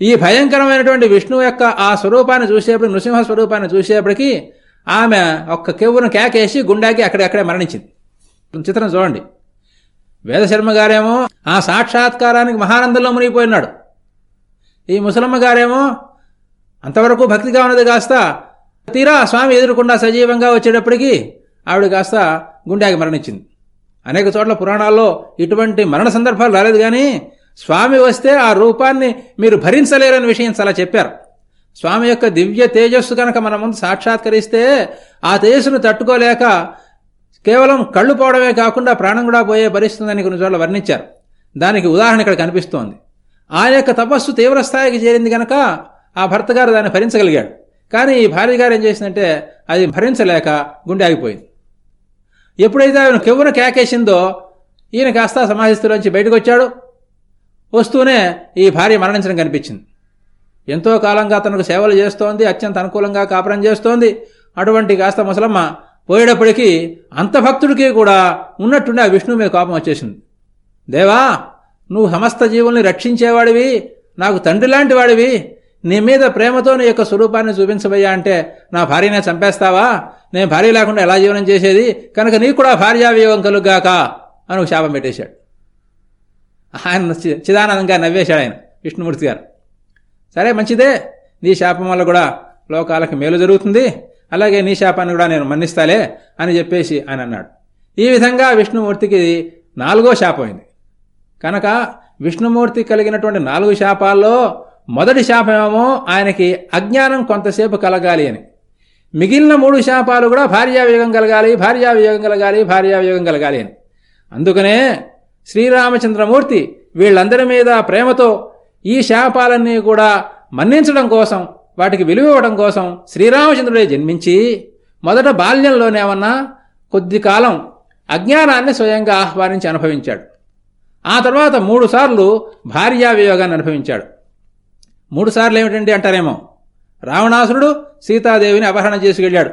ఈ భయంకరమైనటువంటి విష్ణువు యొక్క ఆ స్వరూపాన్ని చూసేప్పుడు నృసింహ స్వరూపాన్ని చూసేప్పటికీ ఆమె ఒక్క కెవ్వును కేకేసి గుండాకి అక్కడక్కడే మరణించింది. చిత్రం చూడండి. వేదశర్మ గారేమో ఆ సాక్షాత్కారానికి మహానందంలో మునిగిపోయినాడు. ఈ ముసలమ్మ గారేమో అంతవరకు భక్తిగా ఉన్నది కాస్త తీరా స్వామి ఎదురుకుండా సజీవంగా వచ్చేటప్పటికీ ఆవిడ కాస్త గుండెకి మరణించింది. అనేక చోట్ల పురాణాల్లో ఇటువంటి మరణ సందర్భాలు రాలేదు కానీ స్వామి వస్తే ఆ రూపాన్ని మీరు భరించలేరని విషయం చాలా చెప్పారు. స్వామి యొక్క దివ్య తేజస్సు కనుక మన ముందు సాక్షాత్కరిస్తే ఆ తేజస్సును తట్టుకోలేక కేవలం కళ్ళు పోవడమే కాకుండా ప్రాణం కూడా పోయే పరిస్థితుందని కొన్ని చోట్ల వర్ణించారు. దానికి ఉదాహరణ ఇక్కడ కనిపిస్తోంది. ఆయన యొక్క తపస్సు తీవ్రస్థాయికి చేరింది గనక ఆ భర్త గారు దాన్ని భరించగలిగాడు. కానీ ఈ భార్య గారు ఏం చేసిందంటే అది భరించలేక గుండె ఆగిపోయింది. ఎప్పుడైతే ఆయన కెవ్వున కేకేసిందో ఈయన కాస్త సమాధిస్తులోంచి బయటకు వచ్చాడు వస్తూనే ఈ భార్య మరణించడం కనిపించింది. ఎంతో కాలంగా తనకు సేవలు చేస్తోంది అత్యంత అనుకూలంగా కాపురం చేస్తోంది. అటువంటి కాస్త ముసలమ్మ పోయేటప్పటికీ అంత భక్తుడికి కూడా ఉన్నట్టుండి ఆ విష్ణువు మీద కోపం వచ్చేసింది. దేవా నువ్వు సమస్త జీవుల్ని రక్షించేవాడివి నాకు తండ్రి లాంటి వాడివి నీ మీద ప్రేమతో నీ యొక్క స్వరూపాన్ని చూపించబోయా అంటే నా భార్యనే చంపేస్తావా? నేను భార్య లేకుండా ఎలా జీవనం చేసేది? కనుక నీకు కూడా భార్యావియోగం కలుగాక అని ఒక శాపం పెట్టేశాడు. ఆయన చిదానందంగా నవ్వేశాడు ఆయన విష్ణుమూర్తి గారు. సరే మంచిదే. నీ శాపం వల్ల కూడా లోకాలకు మేలు జరుగుతుంది. అలాగే నీ శాపాన్ని కూడా నేను మన్నిస్తాలే అని చెప్పేసి ఆయన అన్నాడు. ఈ విధంగా విష్ణుమూర్తికి నాలుగో శాపమైంది. కనుక విష్ణుమూర్తి కలిగినటువంటి నాలుగు శాపాల్లో మొదటి శాపమేమో ఆయనకి అజ్ఞానం కొంతసేపు కలగాలి అని. మిగిలిన మూడు శాపాలు కూడా భార్యావియోగం కలగాలి భార్యావియోగం కలగాలి భార్యావియోగం కలగాలి అని. అందుకనే శ్రీరామచంద్రమూర్తి వీళ్ళందరి మీద ప్రేమతో ఈ శాపాలన్నీ కూడా మన్నించడం కోసం వాటికి విలువివ్వడం కోసం శ్రీరామచంద్రుడే జన్మించి మొదట బాల్యంలోనేమన్నా కొద్ది కాలం అజ్ఞానాన్ని స్వయంగా ఆహ్వానించి అనుభవించాడు. ఆ తర్వాత మూడుసార్లు భార్యావియోగాన్ని అనుభవించాడు. మూడుసార్లు ఏమిటండి అంటారేమో? రావణాసురుడు సీతాదేవిని అపహరణ చేసుకెళ్ళాడు.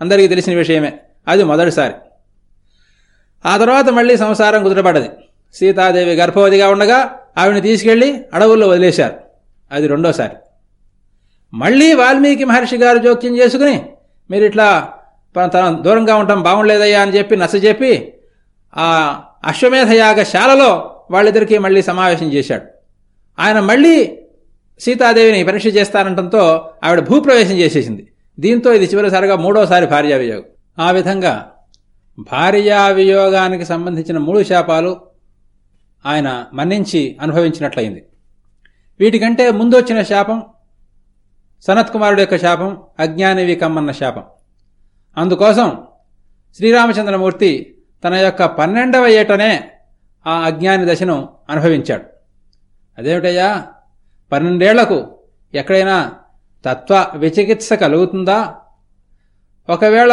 అందరికీ తెలిసిన విషయమే. అది మొదటిసారి. ఆ తర్వాత మళ్ళీ సంసారం కుదిరపడ్డది సీతాదేవి గర్భవతిగా ఉండగా ఆవిడని తీసుకెళ్ళి అడవుల్లో వదిలేశారు. అది రెండోసారి. మళ్ళీ వాల్మీకి మహర్షి గారు జోక్యం చేసుకుని మీరు ఇట్లా తన దూరంగా ఉండటం బాగుండలేదయ్యా అని చెప్పి నచ్చజెప్పి ఆ అశ్వమేధ యాగశాలలో వాళ్ళిద్దరికీ మళ్ళీ సమావేశం చేశాడు. ఆయన మళ్ళీ సీతాదేవిని పరీక్ష చేస్తానంటంతో ఆవిడ భూప్రవేశం చేసేసింది. దీంతో ఇది చివరిసారిగా మూడోసారి భార్యావియోగం. ఆ విధంగా భార్యావియోగానికి సంబంధించిన మూడు శాపాలు ఆయన మన్నించి అనుభవించినట్లయింది. వీటికంటే ముందు వచ్చిన శాపం సనత్కుమారుడు యొక్క శాపం అజ్ఞానివి కమ్మన్న శాపం. అందుకోసం శ్రీరామచంద్రమూర్తి తన యొక్క పన్నెండవ ఏటనే ఆ అజ్ఞాని దశను అనుభవించాడు. అదేమిటయ్యా? పన్నెండేళ్ళకు ఎక్కడైనా తత్వ విచికిత్స కలుగుతుందా? ఒకవేళ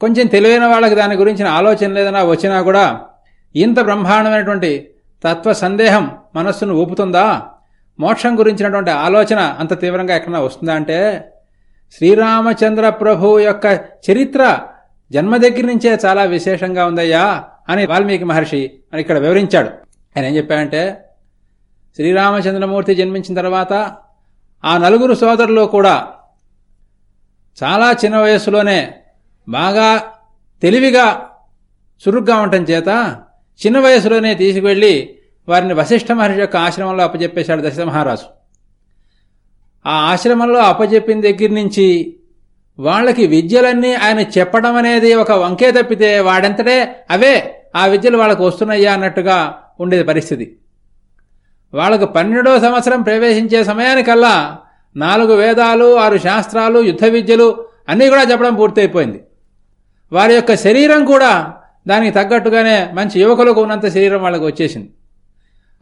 కొంచెం తెలివైన వాళ్ళకి దాని గురించిన ఆలోచన లేదన్నా వచ్చినా కూడా ఇంత బ్రహ్మాండమైనటువంటి తత్వ సందేహం మనస్సును ఊపుతుందా? మోక్షం గురించినటువంటి ఆలోచన అంత తీవ్రంగా ఎక్కడన్నా వస్తుందా అంటే శ్రీరామచంద్ర ప్రభు యొక్క చరిత్ర జన్మ దగ్గర నుంచే చాలా విశేషంగా ఉందయ్యా అని వాల్మీకి మహర్షి అని ఇక్కడ వివరించాడు. ఆయన ఏం చెప్పాడంటే శ్రీరామచంద్రమూర్తి జన్మించిన తర్వాత ఆ నలుగురు సోదరులు కూడా చాలా చిన్న వయస్సులోనే బాగా తెలివిగా చురుగ్గా ఉండటం చేత చిన్న వయసులోనే తీసుకువెళ్ళి వారిని వశిష్ఠ మహర్షి యొక్క ఆశ్రమంలో అప్పచెప్పేశాడు దశ మహారాజు ఆ ఆశ్రమంలో అప్పచెప్పిన దగ్గర నుంచి వాళ్ళకి విద్యలన్నీ ఆయన చెప్పడం అనేది ఒక వంకే తప్పితే వాడంతటే అవే ఆ విద్యలు వాళ్ళకు వస్తున్నాయా అన్నట్టుగా ఉండేది పరిస్థితి. వాళ్ళకు పన్నెండో సంవత్సరం ప్రవేశించే సమయానికల్లా నాలుగు వేదాలు ఆరు శాస్త్రాలు యుద్ధ విద్యలు అన్నీ కూడా చెప్పడం పూర్తయిపోయింది. వారి యొక్క శరీరం కూడా దానికి తగ్గట్టుగానే మంచి యువకులకు ఉన్నంత శరీరం వాళ్ళకి వచ్చేసింది.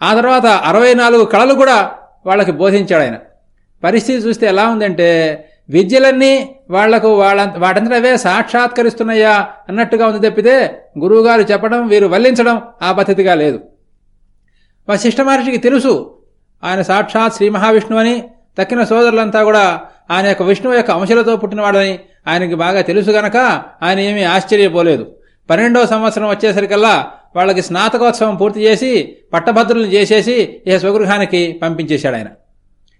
ఆ తర్వాత అరవై నాలుగు కళలు కూడా వాళ్ళకి బోధించాడు ఆయన. పరిస్థితి చూస్తే ఎలా ఉందంటే విద్యలన్నీ వాళ్ళకు వాళ్ళ వాటంతటవే సాక్షాత్కరిస్తున్నాయా అన్నట్టుగా ఉంది తప్పితే గురువుగారు చెప్పడం వీరు వల్లించడం ఆ పద్ధతిగా లేదు. వశిష్ఠ మహర్షికి తెలుసు. ఆయన సాక్షాత్ శ్రీ మహావిష్ణువు అని తక్కిన సోదరులంతా కూడా ఆయన యొక్క విష్ణువు యొక్క అంశలతో పుట్టినవాడని ఆయనకి బాగా తెలుసు గనక ఆయన ఏమీ ఆశ్చర్యపోలేదు. పన్నెండవ సంవత్సరం వచ్చేసరికల్లా వాళ్ళకి స్నాతకోత్సవం పూర్తి చేసి పట్టభద్రులను చేసేసి ఇక స్వగృహానికి పంపించేశాడు ఆయన.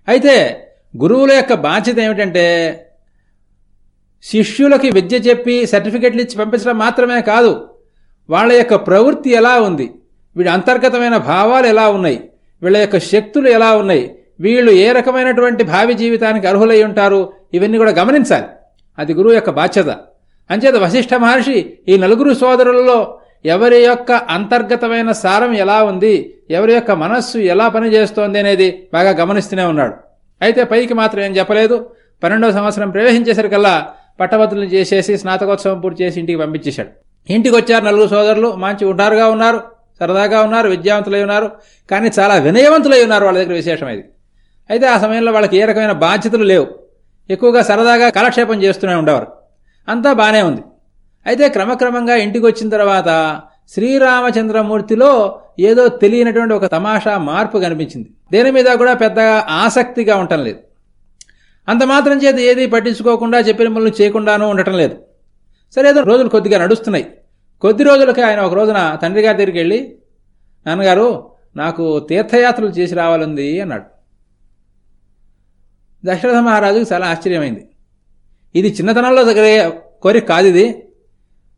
అయితే గురువుల యొక్క బాధ్యత ఏమిటంటే శిష్యులకి విద్య చెప్పి సర్టిఫికెట్లు ఇచ్చి పంపించడం మాత్రమే కాదు వాళ్ళ యొక్క ప్రవృత్తి ఎలా ఉంది? వీడి అంతర్గతమైన భావాలు ఎలా ఉన్నాయి? వీళ్ళ యొక్క శక్తులు ఎలా ఉన్నాయి? వీళ్ళు ఏ రకమైనటువంటి భావి జీవితానికి అర్హులై ఉంటారు? ఇవన్నీ కూడా గమనించాలి. అది గురువు యొక్క బాధ్యత. అంచేత వశిష్ఠ మహర్షి ఈ నలుగురు సోదరులలో ఎవరి యొక్క అంతర్గతమైన సారం ఎలా ఉంది? ఎవరి యొక్క మనస్సు ఎలా పనిచేస్తోంది అనేది బాగా గమనిస్తూనే ఉన్నాడు. అయితే పైకి మాత్రం ఏం చెప్పలేదు. పన్నెండవ సంవత్సరం ప్రవేశించేసరికల్లా పట్టభద్రులు చేసేసి స్నాతకోత్సవం పూర్తి చేసి ఇంటికి పంపించేశాడు. ఇంటికి వచ్చారు నలుగురు సోదరులు. మంచి ఉంటారుగా ఉన్నారు. సరదాగా ఉన్నారు విద్యావంతులై ఉన్నారు కానీ చాలా వినయవంతులై ఉన్నారు వాళ్ళ దగ్గర విశేషం ఇది. అయితే ఆ సమయంలో వాళ్ళకి ఏ రకమైన బాధ్యతలు లేవు. ఎక్కువగా సరదాగా కాలక్షేపం చేస్తూనే ఉండేవారు. అంతా బాగానే ఉంది. అయితే క్రమక్రమంగా ఇంటికి వచ్చిన తర్వాత శ్రీరామచంద్రమూర్తిలో ఏదో తెలియనటువంటి ఒక తమాషా మార్పు కనిపించింది. దేని మీద కూడా పెద్దగా ఆసక్తిగా ఉండటం లేదు. అంత మాత్రం చేత ఏది పట్టించుకోకుండా చెప్పిన పనులు చేయకుండానూ ఉండటం లేదు. సరే ఏదో రోజులు కొద్దిగా నడుస్తున్నాయి. కొద్ది రోజులకి ఆయన ఒక రోజున తండ్రి గారి దగ్గరికి వెళ్ళి నాన్నగారు నాకు తీర్థయాత్రలు చేసి రావాలంది అన్నాడు. దశరథ మహారాజుకు చాలా ఆశ్చర్యమైంది. ఇది చిన్నతనంలో దగ్గరే కోరిక కాదు ఇది.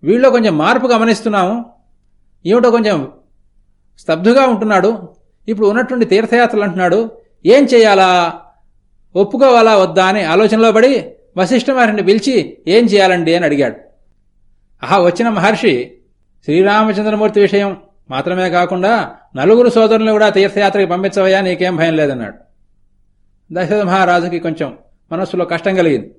వీళ్ళలో కొంచెం మార్పు గమనిస్తున్నాము. ఏమిటో కొంచెం స్తబ్దుగా ఉంటున్నాడు. ఇప్పుడు ఉన్నటువంటి తీర్థయాత్రలు అంటున్నాడు. ఏం చేయాలా? ఒప్పుకోవాలా వద్దా? అని ఆలోచనలో పడి వశిష్ఠ వారిని పిలిచి ఏం చేయాలండి? అని అడిగాడు. ఆహా వచ్చిన మహర్షి శ్రీరామచంద్రమూర్తి విషయం మాత్రమే కాకుండా నలుగురు సోదరులను కూడా తీర్థయాత్రకి పంపించవయ్యా నీకేం భయం లేదన్నాడు. దశరథ మహారాజుకి కొంచెం మనస్సులో కష్టం కలిగింది.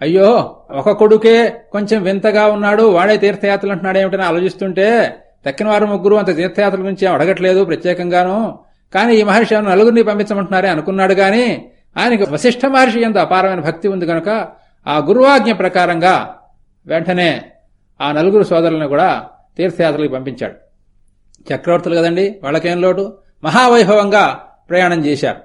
అయ్యో ఒక కొడుకే కొంచెం వింతగా ఉన్నాడు వాడే తీర్థయాత్రలు అంటున్నాడు ఏమిటని ఆలోచిస్తుంటే తక్కిన వారు ముగ్గురు అంత తీర్థయాత్రల గురించి అడగట్లేదు ప్రత్యేకంగాను. కానీ ఈ మహర్షి నలుగురిని పంపించమంటున్నారే అనుకున్నాడు గాని ఆయనకి వశిష్ఠ మహర్షి ఎంత అపారమైన భక్తి ఉంది కనుక ఆ గురువాజ్ఞ ప్రకారంగా వెంటనే ఆ నలుగురు సోదరులను కూడా తీర్థయాత్రలకు పంపించాడు. చక్రవర్తులు కదండి వాళ్ళకేం లోటు? మహావైభవంగా ప్రయాణం చేశారు.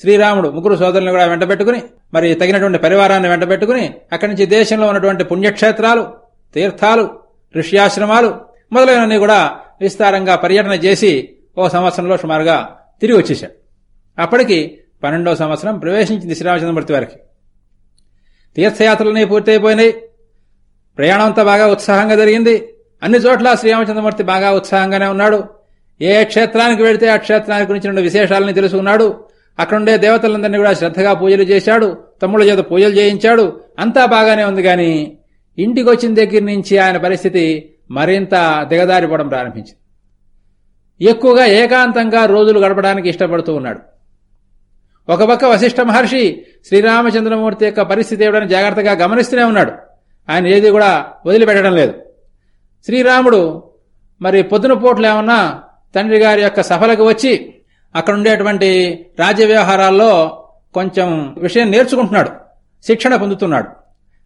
శ్రీరాముడు ముగ్గురు సోదరులను కూడా వెంటబెట్టుకుని మరి తగినటువంటి పరివారాన్ని వెంటబెట్టుకుని అక్కడి నుంచి దేశంలో ఉన్నటువంటి పుణ్యక్షేత్రాలు తీర్థాలు ఋష్యాశ్రమాలు మొదలైనవన్నీ కూడా విస్తారంగా పర్యటన చేసి ఓ సంవత్సరంలో సుమారుగా తిరిగి వచ్చేశాడు అప్పటికి పన్నెండవ సంవత్సరం ప్రవేశించింది శ్రీరామచంద్రమూర్తి వారికి. తీర్థయాత్రలన్నీ పూర్తయిపోయినాయి. ప్రయాణం అంతా బాగా ఉత్సాహంగా జరిగింది. అన్ని చోట్ల శ్రీరామచంద్రమూర్తి బాగా ఉత్సాహంగానే ఉన్నాడు. ఏ క్షేత్రానికి వెళితే ఆ క్షేత్రానికి గురించిన విశేషాలని తెలుసుకున్నాడు. అక్కడుండే దేవతలందరినీ కూడా శ్రద్ధగా పూజలు చేశాడు. తమ్ముళ్ళ చేత పూజలు చేయించాడు. అంతా బాగానే ఉంది కానీ ఇంటికి వచ్చిన దగ్గర నుంచి ఆయన పరిస్థితి మరింత దిగదారిపోవడం ప్రారంభించింది. ఎక్కువగా ఏకాంతంగా రోజులు గడపడానికి ఇష్టపడుతూ ఉన్నాడు. ఒక పక్క వశిష్ఠ మహర్షి శ్రీరామచంద్రమూర్తి యొక్క పరిస్థితి ఏమిటని జాగ్రత్తగా గమనిస్తూనే ఉన్నాడు. ఆయన ఏది కూడా వదిలిపెట్టడం లేదు. శ్రీరాముడు మరి పొద్దున పూటలు ఏమన్నా తండ్రి గారి యొక్క సభలకు వచ్చి అక్కడ ఉండేటువంటి రాజ్య వ్యవహారాల్లో కొంచెం విషయం నేర్చుకుంటున్నాడు. శిక్షణ పొందుతున్నాడు.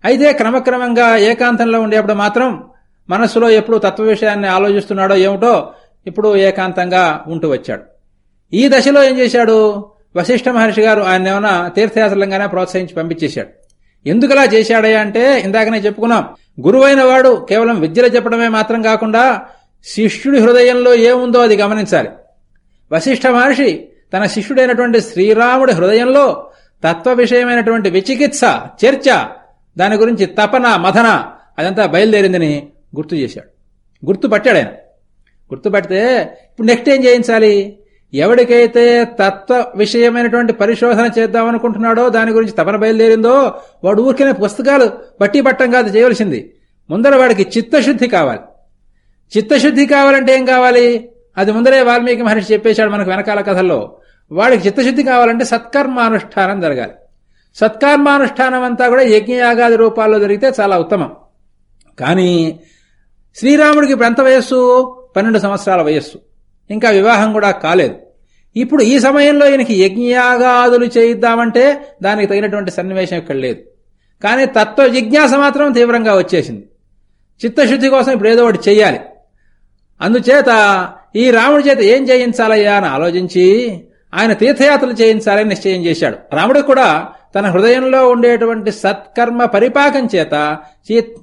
అయితే క్రమక్రమంగా ఏకాంతంలో ఉండేప్పుడు మాత్రం మనస్సులో ఎప్పుడు తత్వ విషయాన్ని ఆలోచిస్తున్నాడో ఏమిటో ఇప్పుడు ఏకాంతంగా ఉంటూ వచ్చాడు. ఈ దశలో ఏం చేశాడు? వశిష్ఠ మహర్షి గారు ఆయన ఏమైనా తీర్థయాత్రలంగానే ప్రోత్సహించి పంపించేశాడు. ఎందుకలా చేశాడయ్యా అంటే ఇందాకనే చెప్పుకున్నాం. గురువైన వాడు కేవలం విద్యలు చెప్పడమే మాత్రం కాకుండా శిష్యుడి హృదయంలో ఏముందో అది గమనించాలి. వశిష్ఠ మహర్షి తన శిష్యుడైనటువంటి శ్రీరాముడి హృదయంలో తత్వ విషయమైనటువంటి విచికిత్స చర్చ దాని గురించి తపన మథన అదంతా బయలుదేరిందని గుర్తు చేశాడు. గుర్తుపట్టాడు ఆయన. గుర్తుపడితే ఇప్పుడు నెక్స్ట్ ఏం చేయించాలి? ఎవడికైతే తత్వ విషయమైనటువంటి పరిశోధన చేద్దామనుకుంటున్నాడో దాని గురించి తపన బయలుదేరిందో వాడు ఊరికనే పుస్తకాలు బట్టి పట్టం కాదు చేయవలసింది. ముందర వాడికి చిత్తశుద్ధి కావాలి. చిత్తశుద్ధి కావాలంటే ఏం కావాలి? అది ముందరే వాల్మీకి మహర్షి చెప్పేశాడు మనకు వెనకాల కథల్లో. వాడికి చిత్తశుద్ధి కావాలంటే సత్కర్మానుష్ఠానం జరగాలి. సత్కర్మానుష్ఠానం అంతా కూడా యజ్ఞయాగాది రూపాల్లో జరిగితే చాలా ఉత్తమం. కానీ శ్రీరాముడికి ఇప్పుడు ఎంత వయస్సు? పన్నెండు సంవత్సరాల వయస్సు. ఇంకా వివాహం కూడా కాలేదు. ఇప్పుడు ఈ సమయంలో ఈయనకి యజ్ఞయాగాదులు చేయిద్దామంటే దానికి తగినటువంటి సన్నివేశం ఇక్కడ లేదు. కానీ తత్వ జిజ్ఞాస మాత్రం తీవ్రంగా వచ్చేసింది. చిత్తశుద్ధి కోసం ఇప్పుడు ఏదో ఒకటి చెయ్యాలి. అందుచేత ఈ రాముడి చేత ఏం చేయించాలయ్యా అని ఆలోచించి ఆయన తీర్థయాత్రలు చేయించాలని నిశ్చయం చేశాడు. రాముడికి కూడా తన హృదయంలో ఉండేటువంటి సత్కర్మ పరిపాకం చేత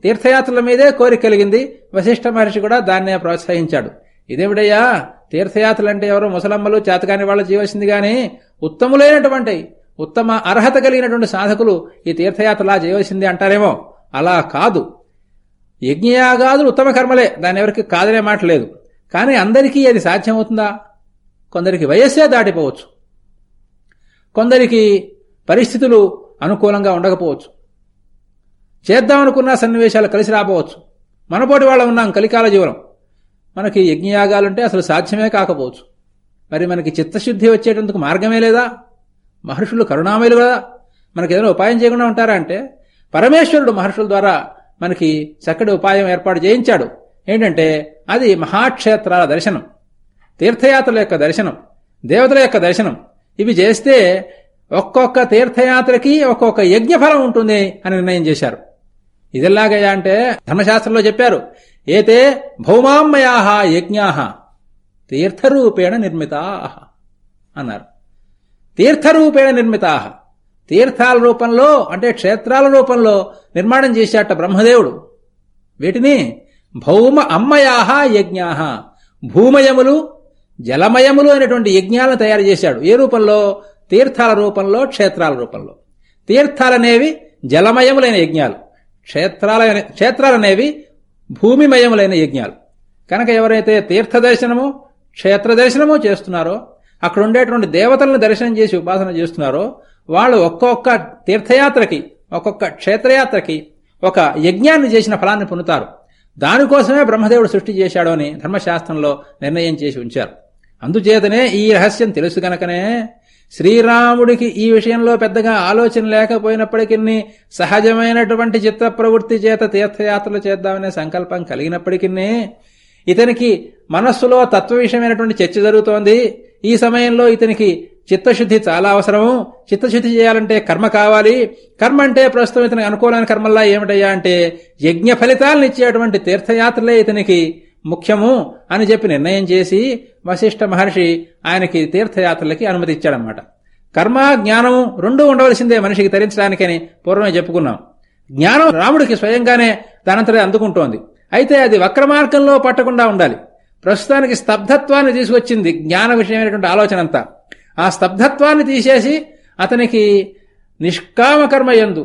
తీర్థయాత్రల మీదే కోరిక కలిగింది. వశిష్ఠ మహర్షి కూడా దాన్నే ప్రోత్సహించాడు. ఇదేమిడయ్యా తీర్థయాత్రలు అంటే ఎవరో ముసలమ్మలు చేతకాని వాళ్ళు చేయవలసింది కానీ ఉత్తములైనటువంటి ఉత్తమ అర్హత కలిగినటువంటి సాధకులు ఈ తీర్థయాత్రలా చేయవలసింది అంటారేమో? అలా కాదు. యజ్ఞయాగాదులు ఉత్తమ కర్మలే దాని ఎవరికి కాదనే మాట లేదు. కానీ అందరికీ అది సాధ్యమవుతుందా? కొందరికి వయస్సే దాటిపోవచ్చు. కొందరికి పరిస్థితులు అనుకూలంగా ఉండకపోవచ్చు. చేద్దామనుకున్న సన్నివేశాలు కలిసి రాపోవచ్చు మనపోటి వాళ్ళ ఉన్నాం కలికాల జీవనం. మనకి యజ్ఞయాగాలుంటే అసలు సాధ్యమే కాకపోవచ్చు. మరి మనకి చిత్తశుద్ధి వచ్చేటందుకు మార్గమే లేదా? మహర్షులు కరుణామయులు కదా. మనకి ఏదైనా ఉపాయం చేయకుండా ఉంటారా అంటే పరమేశ్వరుడు మహర్షుల ద్వారా మనకి చక్కటి ఉపాయం ఏర్పాటు చేయించాడు. ఏంటంటే అది మహాక్షేత్రాల దర్శనం తీర్థయాత్రల యొక్క దర్శనం దేవతల యొక్క దర్శనం. ఇవి చేస్తే ఒక్కొక్క తీర్థయాత్రకి ఒక్కొక్క యజ్ఞఫలం ఉంటుంది అని నిర్ణయం చేశారు. ఇదిలాగయ్యా అంటే ధర్మశాస్త్రంలో చెప్పారు ఏతే భౌమామయా యజ్ఞా తీర్థరూపేణ నిర్మితా అన్నారు. తీర్థరూపేణ నిర్మితా తీర్థాల రూపంలో అంటే క్షేత్రాల రూపంలో నిర్మాణం చేశాట బ్రహ్మదేవుడు. వీటిని భౌమ అమ్మయా యజ్ఞా భూమయములు జలమయములు అనేటువంటి యజ్ఞాలను తయారు చేశాడు. ఏ రూపంలో? తీర్థాల రూపంలో క్షేత్రాల రూపంలో. తీర్థాలనేవి జలమయములైన యజ్ఞాలు. క్షేత్రాల క్షేత్రాలనేవి భూమిమయములైన యజ్ఞాలు. కనుక ఎవరైతే తీర్థ దర్శనము క్షేత్ర దర్శనము చేస్తున్నారో అక్కడ ఉండేటువంటి దేవతలను దర్శనం చేసి ఉపాసన చేస్తున్నారో వాళ్ళు ఒక్కొక్క తీర్థయాత్రకి ఒక్కొక్క క్షేత్రయాత్రకి ఒక యజ్ఞాన్ని చేసిన ఫలాన్ని పొందుతారు. దానికోసమే బ్రహ్మదేవుడు సృష్టి చేశాడు అని ధర్మశాస్త్రంలో నిర్ణయం చేసి ఉంచారు. అందుచేతనే ఈ రహస్యం తెలుసు గనకనే శ్రీరాముడికి ఈ విషయంలో పెద్దగా ఆలోచన లేకపోయినప్పటికీ సహజమైనటువంటి చిత్త ప్రవృత్తి చేత తీర్థయాత్రలు చేద్దామనే సంకల్పం కలిగినప్పటికీ ఇతనికి మనస్సులో తత్వ విషయమైనటువంటి చర్చ జరుగుతోంది. ఈ సమయంలో ఇతనికి చిత్తశుద్ధి చాలా అవసరము. చిత్తశుద్ధి చేయాలంటే కర్మ కావాలి. కర్మ అంటే ప్రస్తుతం ఇతనికి అనుకూలమైన కర్మల్లా ఏమిటయ్యా అంటే యజ్ఞ ఫలితాలను ఇచ్చేటువంటి తీర్థయాత్రలే ఇతనికి ముఖ్యము అని చెప్పి నిర్ణయం చేసి వశిష్ఠ మహర్షి ఆయనకి తీర్థయాత్రలకి అనుమతి ఇచ్చాడనమాట కర్మ జ్ఞానము రెండూ ఉండవలసిందే మనిషికి తరించడానికని పూర్వమే చెప్పుకున్నాం. జ్ఞానం రాముడికి స్వయంగానే దానంతరే అందుకుంటోంది. అయితే అది వక్ర మార్గంలో పట్టకుండా ఉండాలి. ప్రస్తుతానికి స్తబ్దత్వాన్ని తీసుకొచ్చింది జ్ఞాన విషయమైనటువంటి ఆలోచన అంతా. ఆ స్తబ్దత్వాన్ని తీసేసి అతనికి నిష్కామ కర్మ ఎందు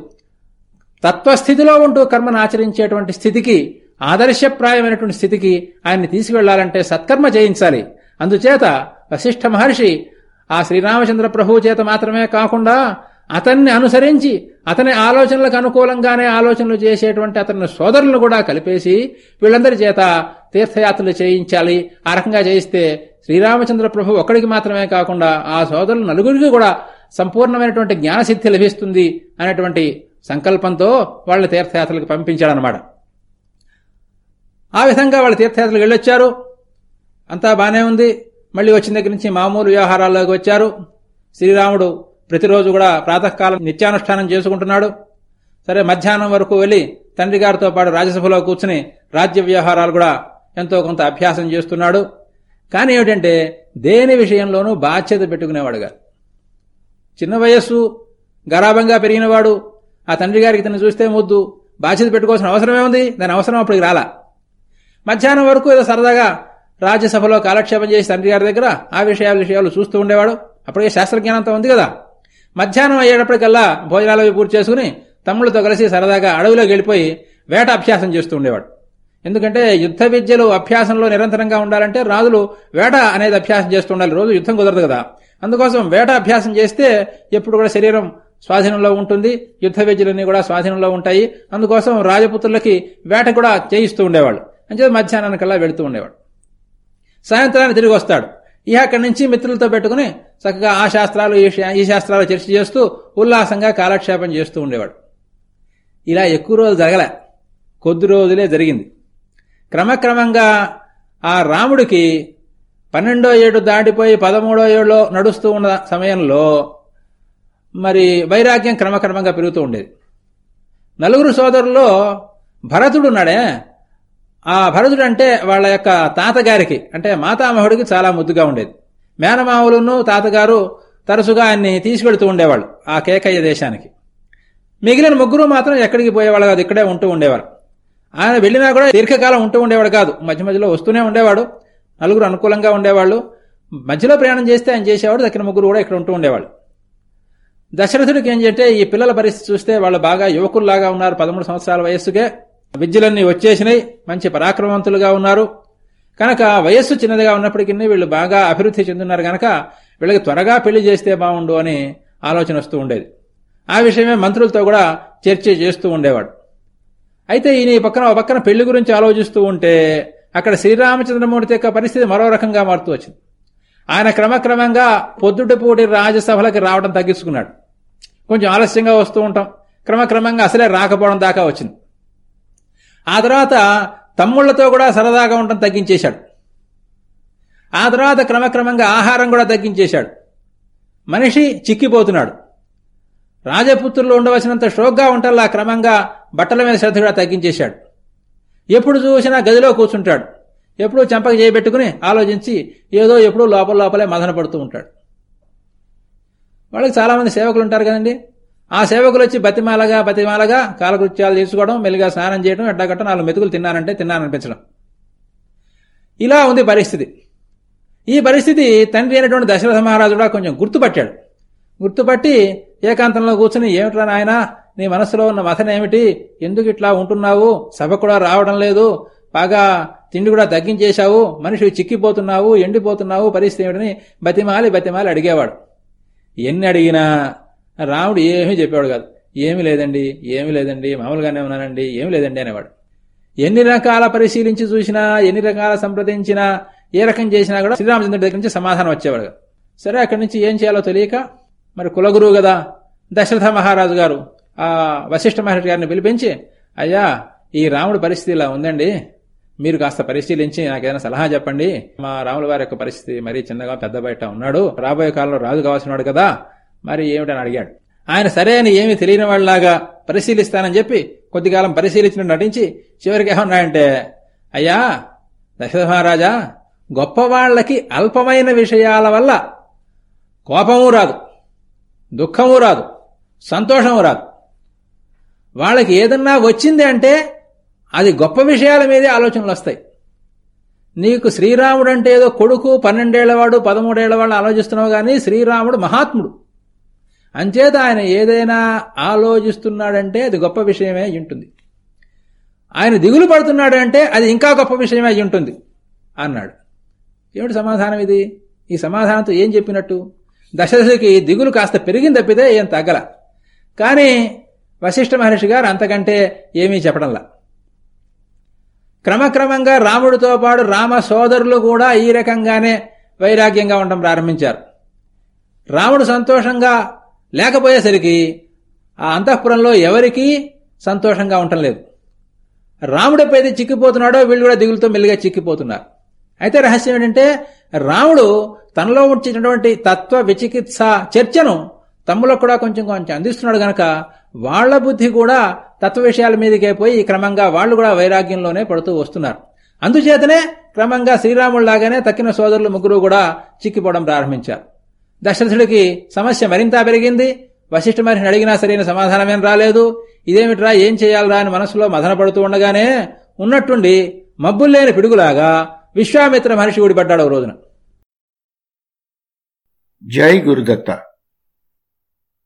తత్వస్థితిలో ఉంటూ కర్మను ఆచరించేటువంటి స్థితికి ఆదర్శప్రాయమైనటువంటి స్థితికి ఆయన్ని తీసుకువెళ్ళాలంటే సత్కర్మ చేయించాలి అందుచేత వశిష్ఠ మహర్షి ఆ శ్రీరామచంద్ర ప్రభువు చేత మాత్రమే కాకుండా అతన్ని అనుసరించి అతని ఆలోచనలకు అనుకూలంగానే ఆలోచనలు చేసేటువంటి అతని సోదరులను కూడా కలిపేసి వీళ్ళందరి చేత తీర్థయాత్రలు చేయించాలి. ఆ రకంగా చేయిస్తే శ్రీరామచంద్ర ప్రభు ఒక్కడికి మాత్రమే కాకుండా ఆ సోదరులు నలుగురికి కూడా సంపూర్ణమైనటువంటి జ్ఞానసిద్ధి లభిస్తుంది అనేటువంటి సంకల్పంతో వాళ్ళ తీర్థయాత్రలకు పంపించాడనమాట ఆ విధంగా వాళ్ళ తీర్థయాత్రలకు వెళ్ళొచ్చారు. అంతా బానే ఉంది. మళ్ళీ వచ్చిన దగ్గర నుంచి మామూలు వ్యవహారాల్లోకి వచ్చారు. శ్రీరాముడు ప్రతిరోజు కూడా ప్రాతకాలం నిత్యానుష్ఠానం చేసుకుంటున్నాడు. సరే మధ్యాహ్నం వరకు వెళ్ళి తండ్రి గారితో పాటు రాజ్యసభలో కూర్చుని రాజ్య వ్యవహారాలు కూడా ఎంతో కొంత అభ్యాసం చేస్తున్నాడు. కానీ ఏమిటంటే దేని విషయంలోనూ బాధ్యత పెట్టుకునేవాడుగా. చిన్న వయస్సు గరాభంగా పెరిగినవాడు ఆ తండ్రి గారికి తను చూస్తే ముద్దు. బాధ్యత పెట్టుకోవాల్సిన అవసరమే ఉంది. దాని అవసరం అప్పటికి రాలా. మధ్యాహ్నం వరకు ఏదో సరదాగా రాజ్యసభలో కాలక్షేపం చేసి తండ్రి గారి దగ్గర ఆ విషయాలు విషయాలు చూస్తూ ఉండేవాడు. అప్పటికే శాస్త్రజ్ఞానంతో ఉంది కదా. మధ్యాహ్నం అయ్యేటప్పటికల్లా భోజనాలు పూర్తి చేసుకుని తమ్ముళ్ళతో కలిసి సరదాగా అడవిలోకి వెళ్ళిపోయి వేట అభ్యాసం చేస్తూ ఉండేవాడు. ఎందుకంటే యుద్ధ విద్యలు అభ్యాసంలో నిరంతరంగా ఉండాలంటే రాజులు వేట అనేది అభ్యాసం చేస్తూ ఉండాలి. రోజు యుద్ధం కుదరదు కదా. అందుకోసం వేట అభ్యాసం చేస్తే ఎప్పుడు కూడా శరీరం స్వాధీనంలో ఉంటుంది యుద్ధ విద్యలన్నీ కూడా స్వాధీనంలో ఉంటాయి. అందుకోసం రాజపుత్రులకి వేట కూడా చేయిస్తూ ఉండేవాళ్ళు. అంటే మధ్యాహ్నానికల్లా వెళుతూ ఉండేవాడు. సాయంత్రాన్ని తిరిగి వస్తాడు. ఇక అక్కడి నుంచి మిత్రులతో పెట్టుకుని చక్కగా ఆ శాస్త్రాలు ఈ ఈ శాస్త్రాలు చర్చ చేస్తూ ఉల్లాసంగా కాలక్షేపం చేస్తూ ఉండేవాడు. ఇలా ఎక్కువ రోజులు జరగలే. కొద్ది రోజులే జరిగింది. క్రమక్రమంగా ఆ రాముడికి పన్నెండో ఏడు దాటిపోయి పదమూడో ఏడులో నడుస్తూ ఉన్న సమయంలో మరి వైరాగ్యం క్రమక్రమంగా పెరుగుతూ ఉండేది. నలుగురు సోదరుల్లో భరతుడు ఉన్నాడే. ఆ భరతుడు అంటే వాళ్ళ యొక్క తాతగారికి అంటే మాతామహుడికి చాలా ముద్దుగా ఉండేది. మేనమావులను తాతగారు తరచుగా ఆయన్ని తీసుకెళ్తూ ఉండేవాళ్ళు ఆ కేకయ్య దేశానికి. మిగిలిన ముగ్గురు మాత్రం ఎక్కడికి పోయేవాళ్ళు కాదు ఇక్కడే ఉంటూ ఉండేవారు. ఆయన వెళ్ళినా కూడా దీర్ఘకాలం ఉంటూ ఉండేవాడు కాదు. మధ్య మధ్యలో వస్తూనే ఉండేవాడు. నలుగురు అనుకూలంగా ఉండేవాళ్ళు. మధ్యలో ప్రయాణం చేస్తే ఆయన చేసేవాడు దక్కిన ముగ్గురు కూడా ఇక్కడ ఉంటూ ఉండేవాళ్ళు. దశరథుడికి ఏం చేస్తే ఈ పిల్లల పరిస్థితి చూస్తే వాళ్ళు బాగా యువకుల్లాగా ఉన్నారు పదమూడు సంవత్సరాల వయస్సుకే. విద్యలన్నీ వచ్చేసినాయి మంచి పరాక్రమవంతులుగా ఉన్నారు. కనుక వయస్సు చిన్నదిగా ఉన్నప్పటికీ వీళ్ళు బాగా అభివృద్ధి చెందున్నారు కనుక వీళ్ళకి త్వరగా పెళ్ళి చేస్తే బాగుండు అని ఆలోచన వస్తూ ఉండేది. ఆ విషయమే మంత్రులతో కూడా చర్చ చేస్తూ ఉండేవాడు. అయితే ఈయన ఈ పక్కన ఒక పక్కన పెళ్ళి గురించి ఆలోచిస్తూ ఉంటే అక్కడ శ్రీరామచంద్రమూర్తి యొక్క పరిస్థితి మరో రకంగా మారుతూ వచ్చింది. ఆయన క్రమక్రమంగా పొద్దుటిపూటి రాజసభలకి రావడం తగ్గించుకున్నాడు. కొంచెం ఆలస్యంగా వస్తూ ఉంటాం. క్రమక్రమంగా అసలే రాకపోవడం దాకా వచ్చింది. ఆ తర్వాత తమ్ముళ్ళతో కూడా సరదాగా ఉండటం తగ్గించేశాడు. ఆ తర్వాత క్రమక్రమంగా ఆహారం కూడా తగ్గించేశాడు. మనిషి చిక్కిపోతున్నాడు. రాజపుత్రులు ఉండవలసినంత షోక్గా ఉంటల్లా క్రమంగా బట్టల మీద శ్రద్ధ కూడా తగ్గించేశాడు. ఎప్పుడు చూసినా గదిలో కూర్చుంటాడు. ఎప్పుడూ చెంపక చేయబెట్టుకుని ఆలోచించి ఏదో ఎప్పుడూ లోపల లోపలే మదన పడుతూ ఉంటాడు. వాళ్ళకి చాలామంది సేవకులు ఉంటారు కదండి. ఆ సేవకులు వచ్చి బతిమాలగా బతిమాలగా కాలకృత్యాలు తీసుకోవడం మెల్లిగా స్నానం చేయడం ఎడ్డగట్ట నాలుగు మెతుకులు తిన్నానంటే తిన్నాననిపించడం ఇలా ఉంది పరిస్థితి. ఈ పరిస్థితి తండ్రి అయినటువంటి దశరథ మహారాజు కూడా కొంచెం గుర్తుపట్టాడు. గుర్తుపట్టి ఏకాంతంలో కూర్చుని ఏమిట్రా నాయనా నీ మనసులో ఉన్న మథన ఏమిటి? ఎందుకు ఇట్లా ఉంటున్నావు? సభ కూడా రావడం లేదు. బాగా తిండి కూడా తగ్గించేశావు. మనిషి చిక్కిపోతున్నావు ఎండిపోతున్నావు పరిస్థితి ఏమిటని బతిమాలి బతిమాలి అడిగేవాడు. ఎన్ని అడిగినా రాముడు ఏమీ చెప్పేవాడు కాదు. ఏమీ లేదండి ఏమీ లేదండి మామూలుగానే ఉన్నానండి ఏమీ లేదండి అనేవాడు. ఎన్ని రకాల పరిశీలించి చూసినా ఎన్ని రకాల సంప్రదించినా ఏ రకం చేసినా కూడా శ్రీరామచంద్రుడి దగ్గర నుంచి సమాధానం వచ్చేవాడు సరే అక్కడి నుంచి ఏం చేయాలో తెలియక మరి కులగురువు కదా దశరథ మహారాజు గారు ఆ వశిష్ఠ మహర్షి గారిని పిలిపించి అయ్యా ఈ రాముడి పరిస్థితి ఇలా ఉందండి. మీరు కాస్త పరిశీలించి నాకు ఏదైనా సలహా చెప్పండి. మా రాముల వారి యొక్క పరిస్థితి మరీ చిన్నగా పెద్ద బయట ఉన్నాడు. రాబోయే కాలంలో రాజు కావాల్సినాడు కదా. మరి ఏమిటని అడిగాడు. ఆయన సరే అని ఏమీ తెలియని వాళ్ళలాగా పరిశీలిస్తానని చెప్పి కొద్దికాలం పరిశీలించిన నటించి చివరికి ఏమన్నాయంటే అయ్యా దశరథ మహారాజా గొప్పవాళ్ళకి అల్పమైన విషయాల వల్ల కోపము రాదు దుఃఖము రాదు సంతోషము రాదు. వాళ్ళకి ఏదన్నా వచ్చింది అంటే అది గొప్ప విషయాల మీదే ఆలోచనలు వస్తాయి. నీకు శ్రీరాముడు అంటే ఏదో కొడుకు పన్నెండేళ్ళవాడు పదమూడేళ్ళవాడు ఆలోచిస్తున్నావు కానీ శ్రీరాముడు మహాత్ముడు. అంచేత ఆయన ఏదైనా ఆలోచిస్తున్నాడంటే అది గొప్ప విషయమే ఉంటుంది. ఆయన దిగులు పడుతున్నాడంటే అది ఇంకా గొప్ప విషయమే ఉంటుంది అన్నాడు. ఏమిటి సమాధానం ఇది? ఈ సమాధానంతో ఏం చెప్పినట్టు? దశదశకి దిగులు కాస్త పెరిగింది తప్పితే ఏం తగ్గల. కానీ వశిష్ఠ మహర్షి గారు అంతకంటే ఏమీ చెప్పడంలా. క్రమక్రమంగా రాముడితో పాటు రామ సోదరులు కూడా ఈ రకంగానే వైరాగ్యంగా ఉండడం ప్రారంభించారు. రాముడు సంతోషంగా లేకపోయేసరికి ఆ అంతఃపురంలో ఎవరికీ సంతోషంగా ఉండటం లేదు. రాముడు ఎప్పుడైతే చిక్కిపోతున్నాడో వీళ్ళు కూడా దిగులతో మెల్లిగా చిక్కిపోతున్నారు. అయితే రహస్యం ఏంటంటే రాముడు తనలో ఉంచినటువంటి తత్వ విచికిత్స చర్చను తమ్ములకు కూడా కొంచెం కొంచెం అందిస్తున్నాడు గనక వాళ్ళ బుద్ధి కూడా తత్వ విషయాల మీదకే పోయి క్రమంగా వాళ్ళు కూడా వైరాగ్యంలోనే పడుతూ వస్తున్నారు. అందుచేతనే క్రమంగా శ్రీరాముళ్ళాగానే తక్కిన సోదరులు ముగ్గురు కూడా చిక్కిపోవడం ప్రారంభించారు. దశరథుడికి సమస్య మరింత పెరిగింది. వశిష్ఠ మహర్షిని అడిగినా సరైన సమాధానమేం రాలేదు. ఇదేమిట్రా ఏం చేయాలరా అని మనసులో మదన పడుతూ ఉండగానే ఉన్నట్టుండి మబ్బుల్లేని పిడుగులాగా విశ్వామిత్ర మహర్షి ఊడిపడ్డాడు ఓ రోజున. జై గురుదత్త.